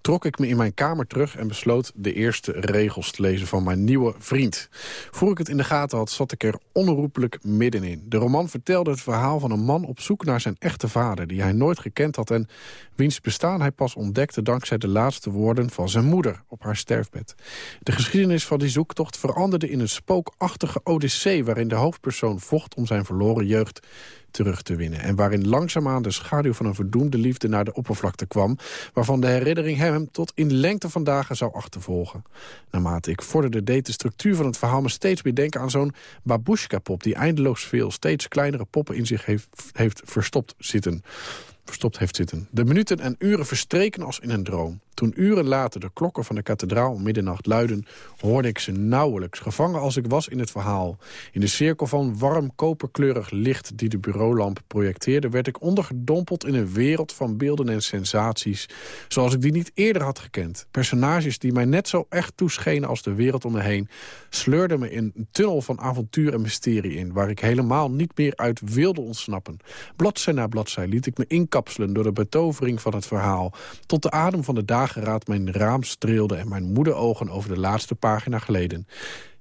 Speaker 3: trok ik me in mijn kamer terug en besloot de eerste regels te lezen van mijn nieuwe vriend. Voor ik het in de gaten had, zat ik er onherroepelijk middenin. De roman vertelde het verhaal van een man op zoek naar zijn echte vader... die hij nooit gekend had en wiens bestaan hij pas ontdekte... dankzij de laatste woorden van zijn moeder op haar sterfbed. De geschiedenis van die zoektocht veranderde in een spookachtige odyssee... waarin de hoofdpersoon vocht om zijn verloren jeugd terug te winnen. En waarin langzaamaan de schaduw van een verdoemde liefde naar de oppervlakte kwam... waarvan de herinnering hem tot in lengte van dagen zou achtervolgen. Naarmate ik vorderde deed de structuur van het verhaal me steeds meer denken aan zo'n babushka-pop... die eindeloos veel steeds kleinere poppen in zich heeft, heeft verstopt zitten verstopt heeft zitten. De minuten en uren verstreken als in een droom. Toen uren later de klokken van de kathedraal om middernacht luiden... hoorde ik ze nauwelijks, gevangen als ik was in het verhaal. In de cirkel van warm koperkleurig licht die de bureaulamp projecteerde... werd ik ondergedompeld in een wereld van beelden en sensaties... zoals ik die niet eerder had gekend. Personages die mij net zo echt toeschenen als de wereld om me heen... sleurden me in een tunnel van avontuur en mysterie in... waar ik helemaal niet meer uit wilde ontsnappen. Bladzij na bladzij liet ik me inkapselen door de betovering van het verhaal... tot de adem van de mijn raam streelde... en mijn moederogen over de laatste pagina geleden.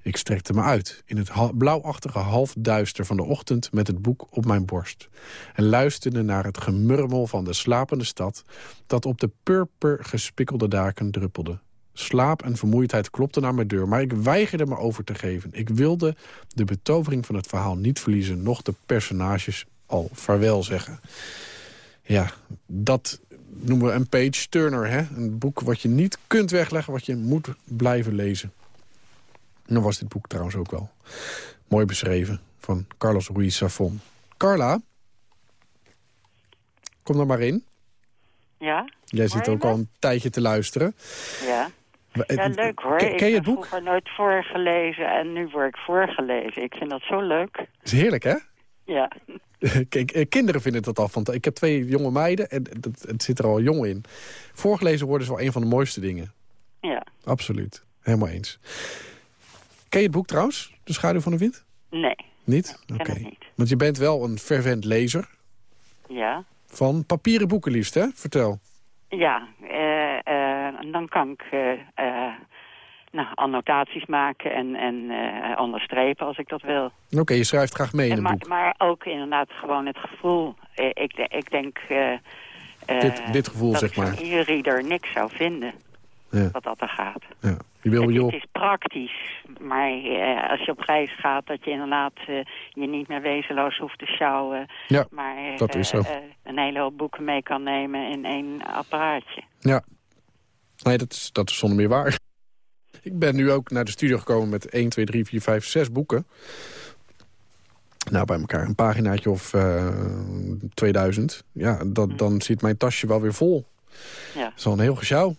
Speaker 3: Ik strekte me uit in het blauwachtige halfduister van de ochtend... met het boek op mijn borst. En luisterde naar het gemurmel van de slapende stad... dat op de purper gespikkelde daken druppelde. Slaap en vermoeidheid klopten naar mijn deur, maar ik weigerde me over te geven. Ik wilde de betovering van het verhaal niet verliezen... noch de personages al vaarwel zeggen. Ja, dat noemen we een page turner, hè? Een boek wat je niet kunt wegleggen, wat je moet blijven lezen. En dan was dit boek trouwens ook wel. Mooi beschreven, van Carlos Ruiz Zafón. Carla? Kom er maar in.
Speaker 16: Ja?
Speaker 3: Jij zit ook al een tijdje te luisteren.
Speaker 16: Ja. Ja, leuk hoor.
Speaker 3: ken-
Speaker 16: ik
Speaker 3: ken je
Speaker 16: heb
Speaker 3: het boek?
Speaker 16: vroeger nooit voorgelezen en nu word ik voorgelezen. Ik vind dat zo leuk.
Speaker 3: is heerlijk, hè?
Speaker 16: Ja.
Speaker 3: Kijk, eh, kinderen vinden dat al van. Ik heb twee jonge meiden en het, het zit er al jong in. Voorgelezen worden is wel een van de mooiste dingen.
Speaker 16: Ja.
Speaker 3: Absoluut. Helemaal eens. Ken je het boek trouwens? De schaduw van de wind?
Speaker 16: Nee.
Speaker 3: Niet? Oké. Want je bent wel een fervent lezer
Speaker 16: Ja.
Speaker 3: van papieren boeken liefst, hè? Vertel.
Speaker 16: Ja, eh, eh, dan kan ik nou, annotaties maken en, en eh, onderstrepen als ik dat wil.
Speaker 3: Oké, je schrijft graag mee in
Speaker 16: En
Speaker 3: een
Speaker 16: maar,
Speaker 3: boek.
Speaker 16: maar ook inderdaad gewoon het gevoel. Eh, ik, ik denk eh,
Speaker 3: Dit- dit gevoel,
Speaker 16: dat
Speaker 3: zeg maar.
Speaker 16: e-reader niks zou vinden
Speaker 3: Ja.
Speaker 16: wat dat er gaat.
Speaker 3: Ja. Je wil,
Speaker 16: het, het is praktisch, maar als je op reis gaat... dat je inderdaad je niet meer wezenloos hoeft te sjouwen.
Speaker 3: Ja,
Speaker 16: maar
Speaker 3: dat is zo.
Speaker 16: een hele hoop boeken mee kan nemen in één apparaatje.
Speaker 3: Ja. Nee, dat is, dat is zonder meer waar. Ik ben nu ook naar de studio gekomen met 1, 2, 3, 4, 5, 6 boeken. Nou, bij elkaar een paginaatje of eh 2000. Ja, dat, dan zit mijn tasje wel weer vol.
Speaker 16: Ja.
Speaker 3: Dat is al een heel gesjouw.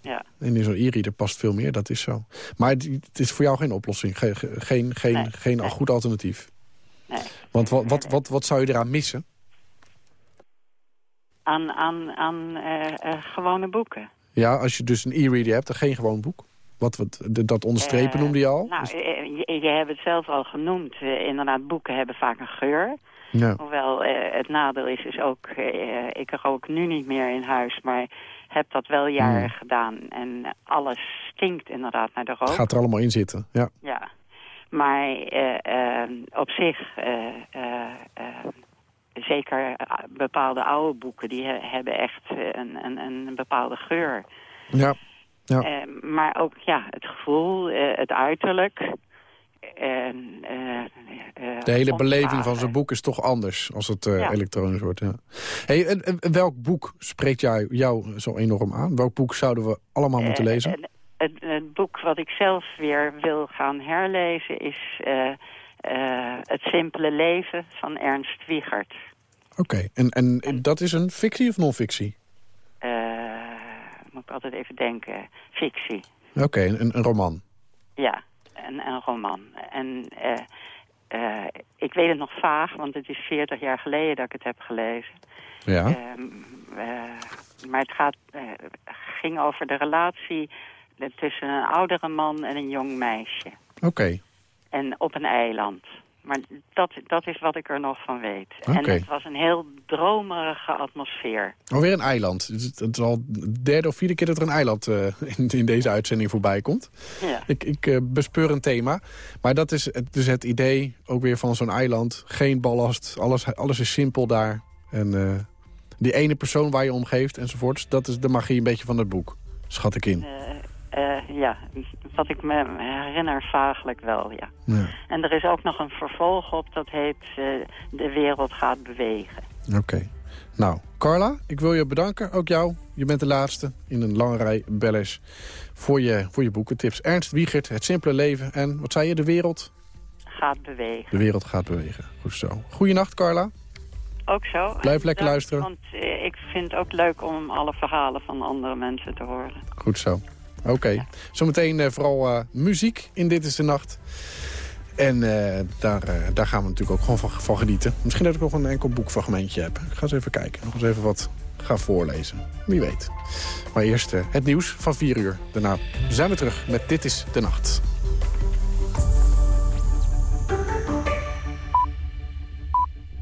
Speaker 16: Ja.
Speaker 3: En in zo'n e-reader past veel meer, dat is zo. Maar het, het is voor jou geen oplossing, ge- ge- geen, geen,
Speaker 16: Nee,
Speaker 3: geen
Speaker 16: nee.
Speaker 3: goed alternatief.
Speaker 16: Nee.
Speaker 3: Want wat, wat, wat, wat zou je eraan missen?
Speaker 16: Aan, aan, aan eh, gewone boeken.
Speaker 3: Ja, als je dus een e-reader hebt en geen gewoon boek. Wat, wat, dat onderstrepen
Speaker 16: Eh,
Speaker 3: noemde je al.
Speaker 16: Nou, eh, je, je hebt het zelf al genoemd. Eh, inderdaad, boeken hebben vaak een geur.
Speaker 3: Ja.
Speaker 16: Hoewel het nadeel is, is ook... ik rook nu niet meer in huis, maar heb dat wel jaren
Speaker 3: Hmm.
Speaker 16: gedaan. En alles stinkt inderdaad naar de rook.
Speaker 3: Het gaat er allemaal in zitten, ja.
Speaker 16: Ja. Maar op zich... zeker bepaalde oude boeken, die he- hebben echt een, een, een bepaalde geur.
Speaker 3: Ja, ja.
Speaker 16: Eh, maar ook ja, het gevoel, eh, het uiterlijk. En, eh, eh,
Speaker 3: De hele beleving van zo'n boek is toch anders als het
Speaker 16: Ja.
Speaker 3: elektronisch wordt. Ja. Hey, en, en- en welk boek spreekt jou, jou zo enorm aan? Welk boek zouden we allemaal moeten lezen?
Speaker 16: het, het boek wat ik zelf weer wil gaan herlezen is Het simpele leven van Ernst Wiegert.
Speaker 3: Oké, en, en dat is een fictie of non-fictie?
Speaker 16: Moet ik altijd even denken. Fictie.
Speaker 3: Oké, een, een roman.
Speaker 16: Ja, een, een roman. En eh, eh, ik weet het nog vaag, want het is 40 jaar geleden dat ik het heb gelezen.
Speaker 3: Ja.
Speaker 16: Ehm, eh, maar het gaat, ging over de relatie tussen een oudere man en een jong meisje.
Speaker 3: Oké,
Speaker 16: En op een eiland. Maar dat, dat is wat ik er nog van weet. En het was een heel dromerige atmosfeer.
Speaker 3: alweer een eiland. Het is, al de derde of vierde keer dat er een eiland eh, in, in deze uitzending voorbij komt.
Speaker 16: Ja.
Speaker 3: Ik, ik eh, bespeur een thema. Maar dat is het, dus het idee ook weer van zo'n eiland. Geen ballast, alles, alles is simpel daar. En eh, die ene persoon waar je om geeft enzovoorts... dat is de magie een beetje van het boek. Schat ik in.
Speaker 16: Eh, ja, wat ik me herinner vaaglijk wel, ja.
Speaker 3: Ja.
Speaker 16: En er is ook nog een vervolg op, dat heet eh, De wereld gaat bewegen.
Speaker 3: Oké. Nou, Carla, ik wil je bedanken. Ook jou. Je bent de laatste in een lange rij bellers voor je, voor je boekentips. Ernst Wiegert, Het Simpele Leven. En wat zei je? De wereld?
Speaker 16: Gaat bewegen.
Speaker 3: De wereld gaat bewegen. Goed zo. Goeienacht, Carla.
Speaker 16: Ook zo.
Speaker 3: Blijf lekker luisteren.
Speaker 16: Want eh, ik vind het ook leuk om alle verhalen van andere mensen te horen.
Speaker 3: Goed zo. Oké. Zometeen eh, vooral eh, muziek in Dit is de Nacht. En eh, daar, daar gaan we natuurlijk ook gewoon van, van genieten. Misschien dat ik nog een enkel boekfragmentje heb. Ik ga eens even kijken. Nog eens even wat ga voorlezen. Wie weet. Maar eerst het nieuws van 4 uur. Daarna zijn we terug met Dit is de Nacht.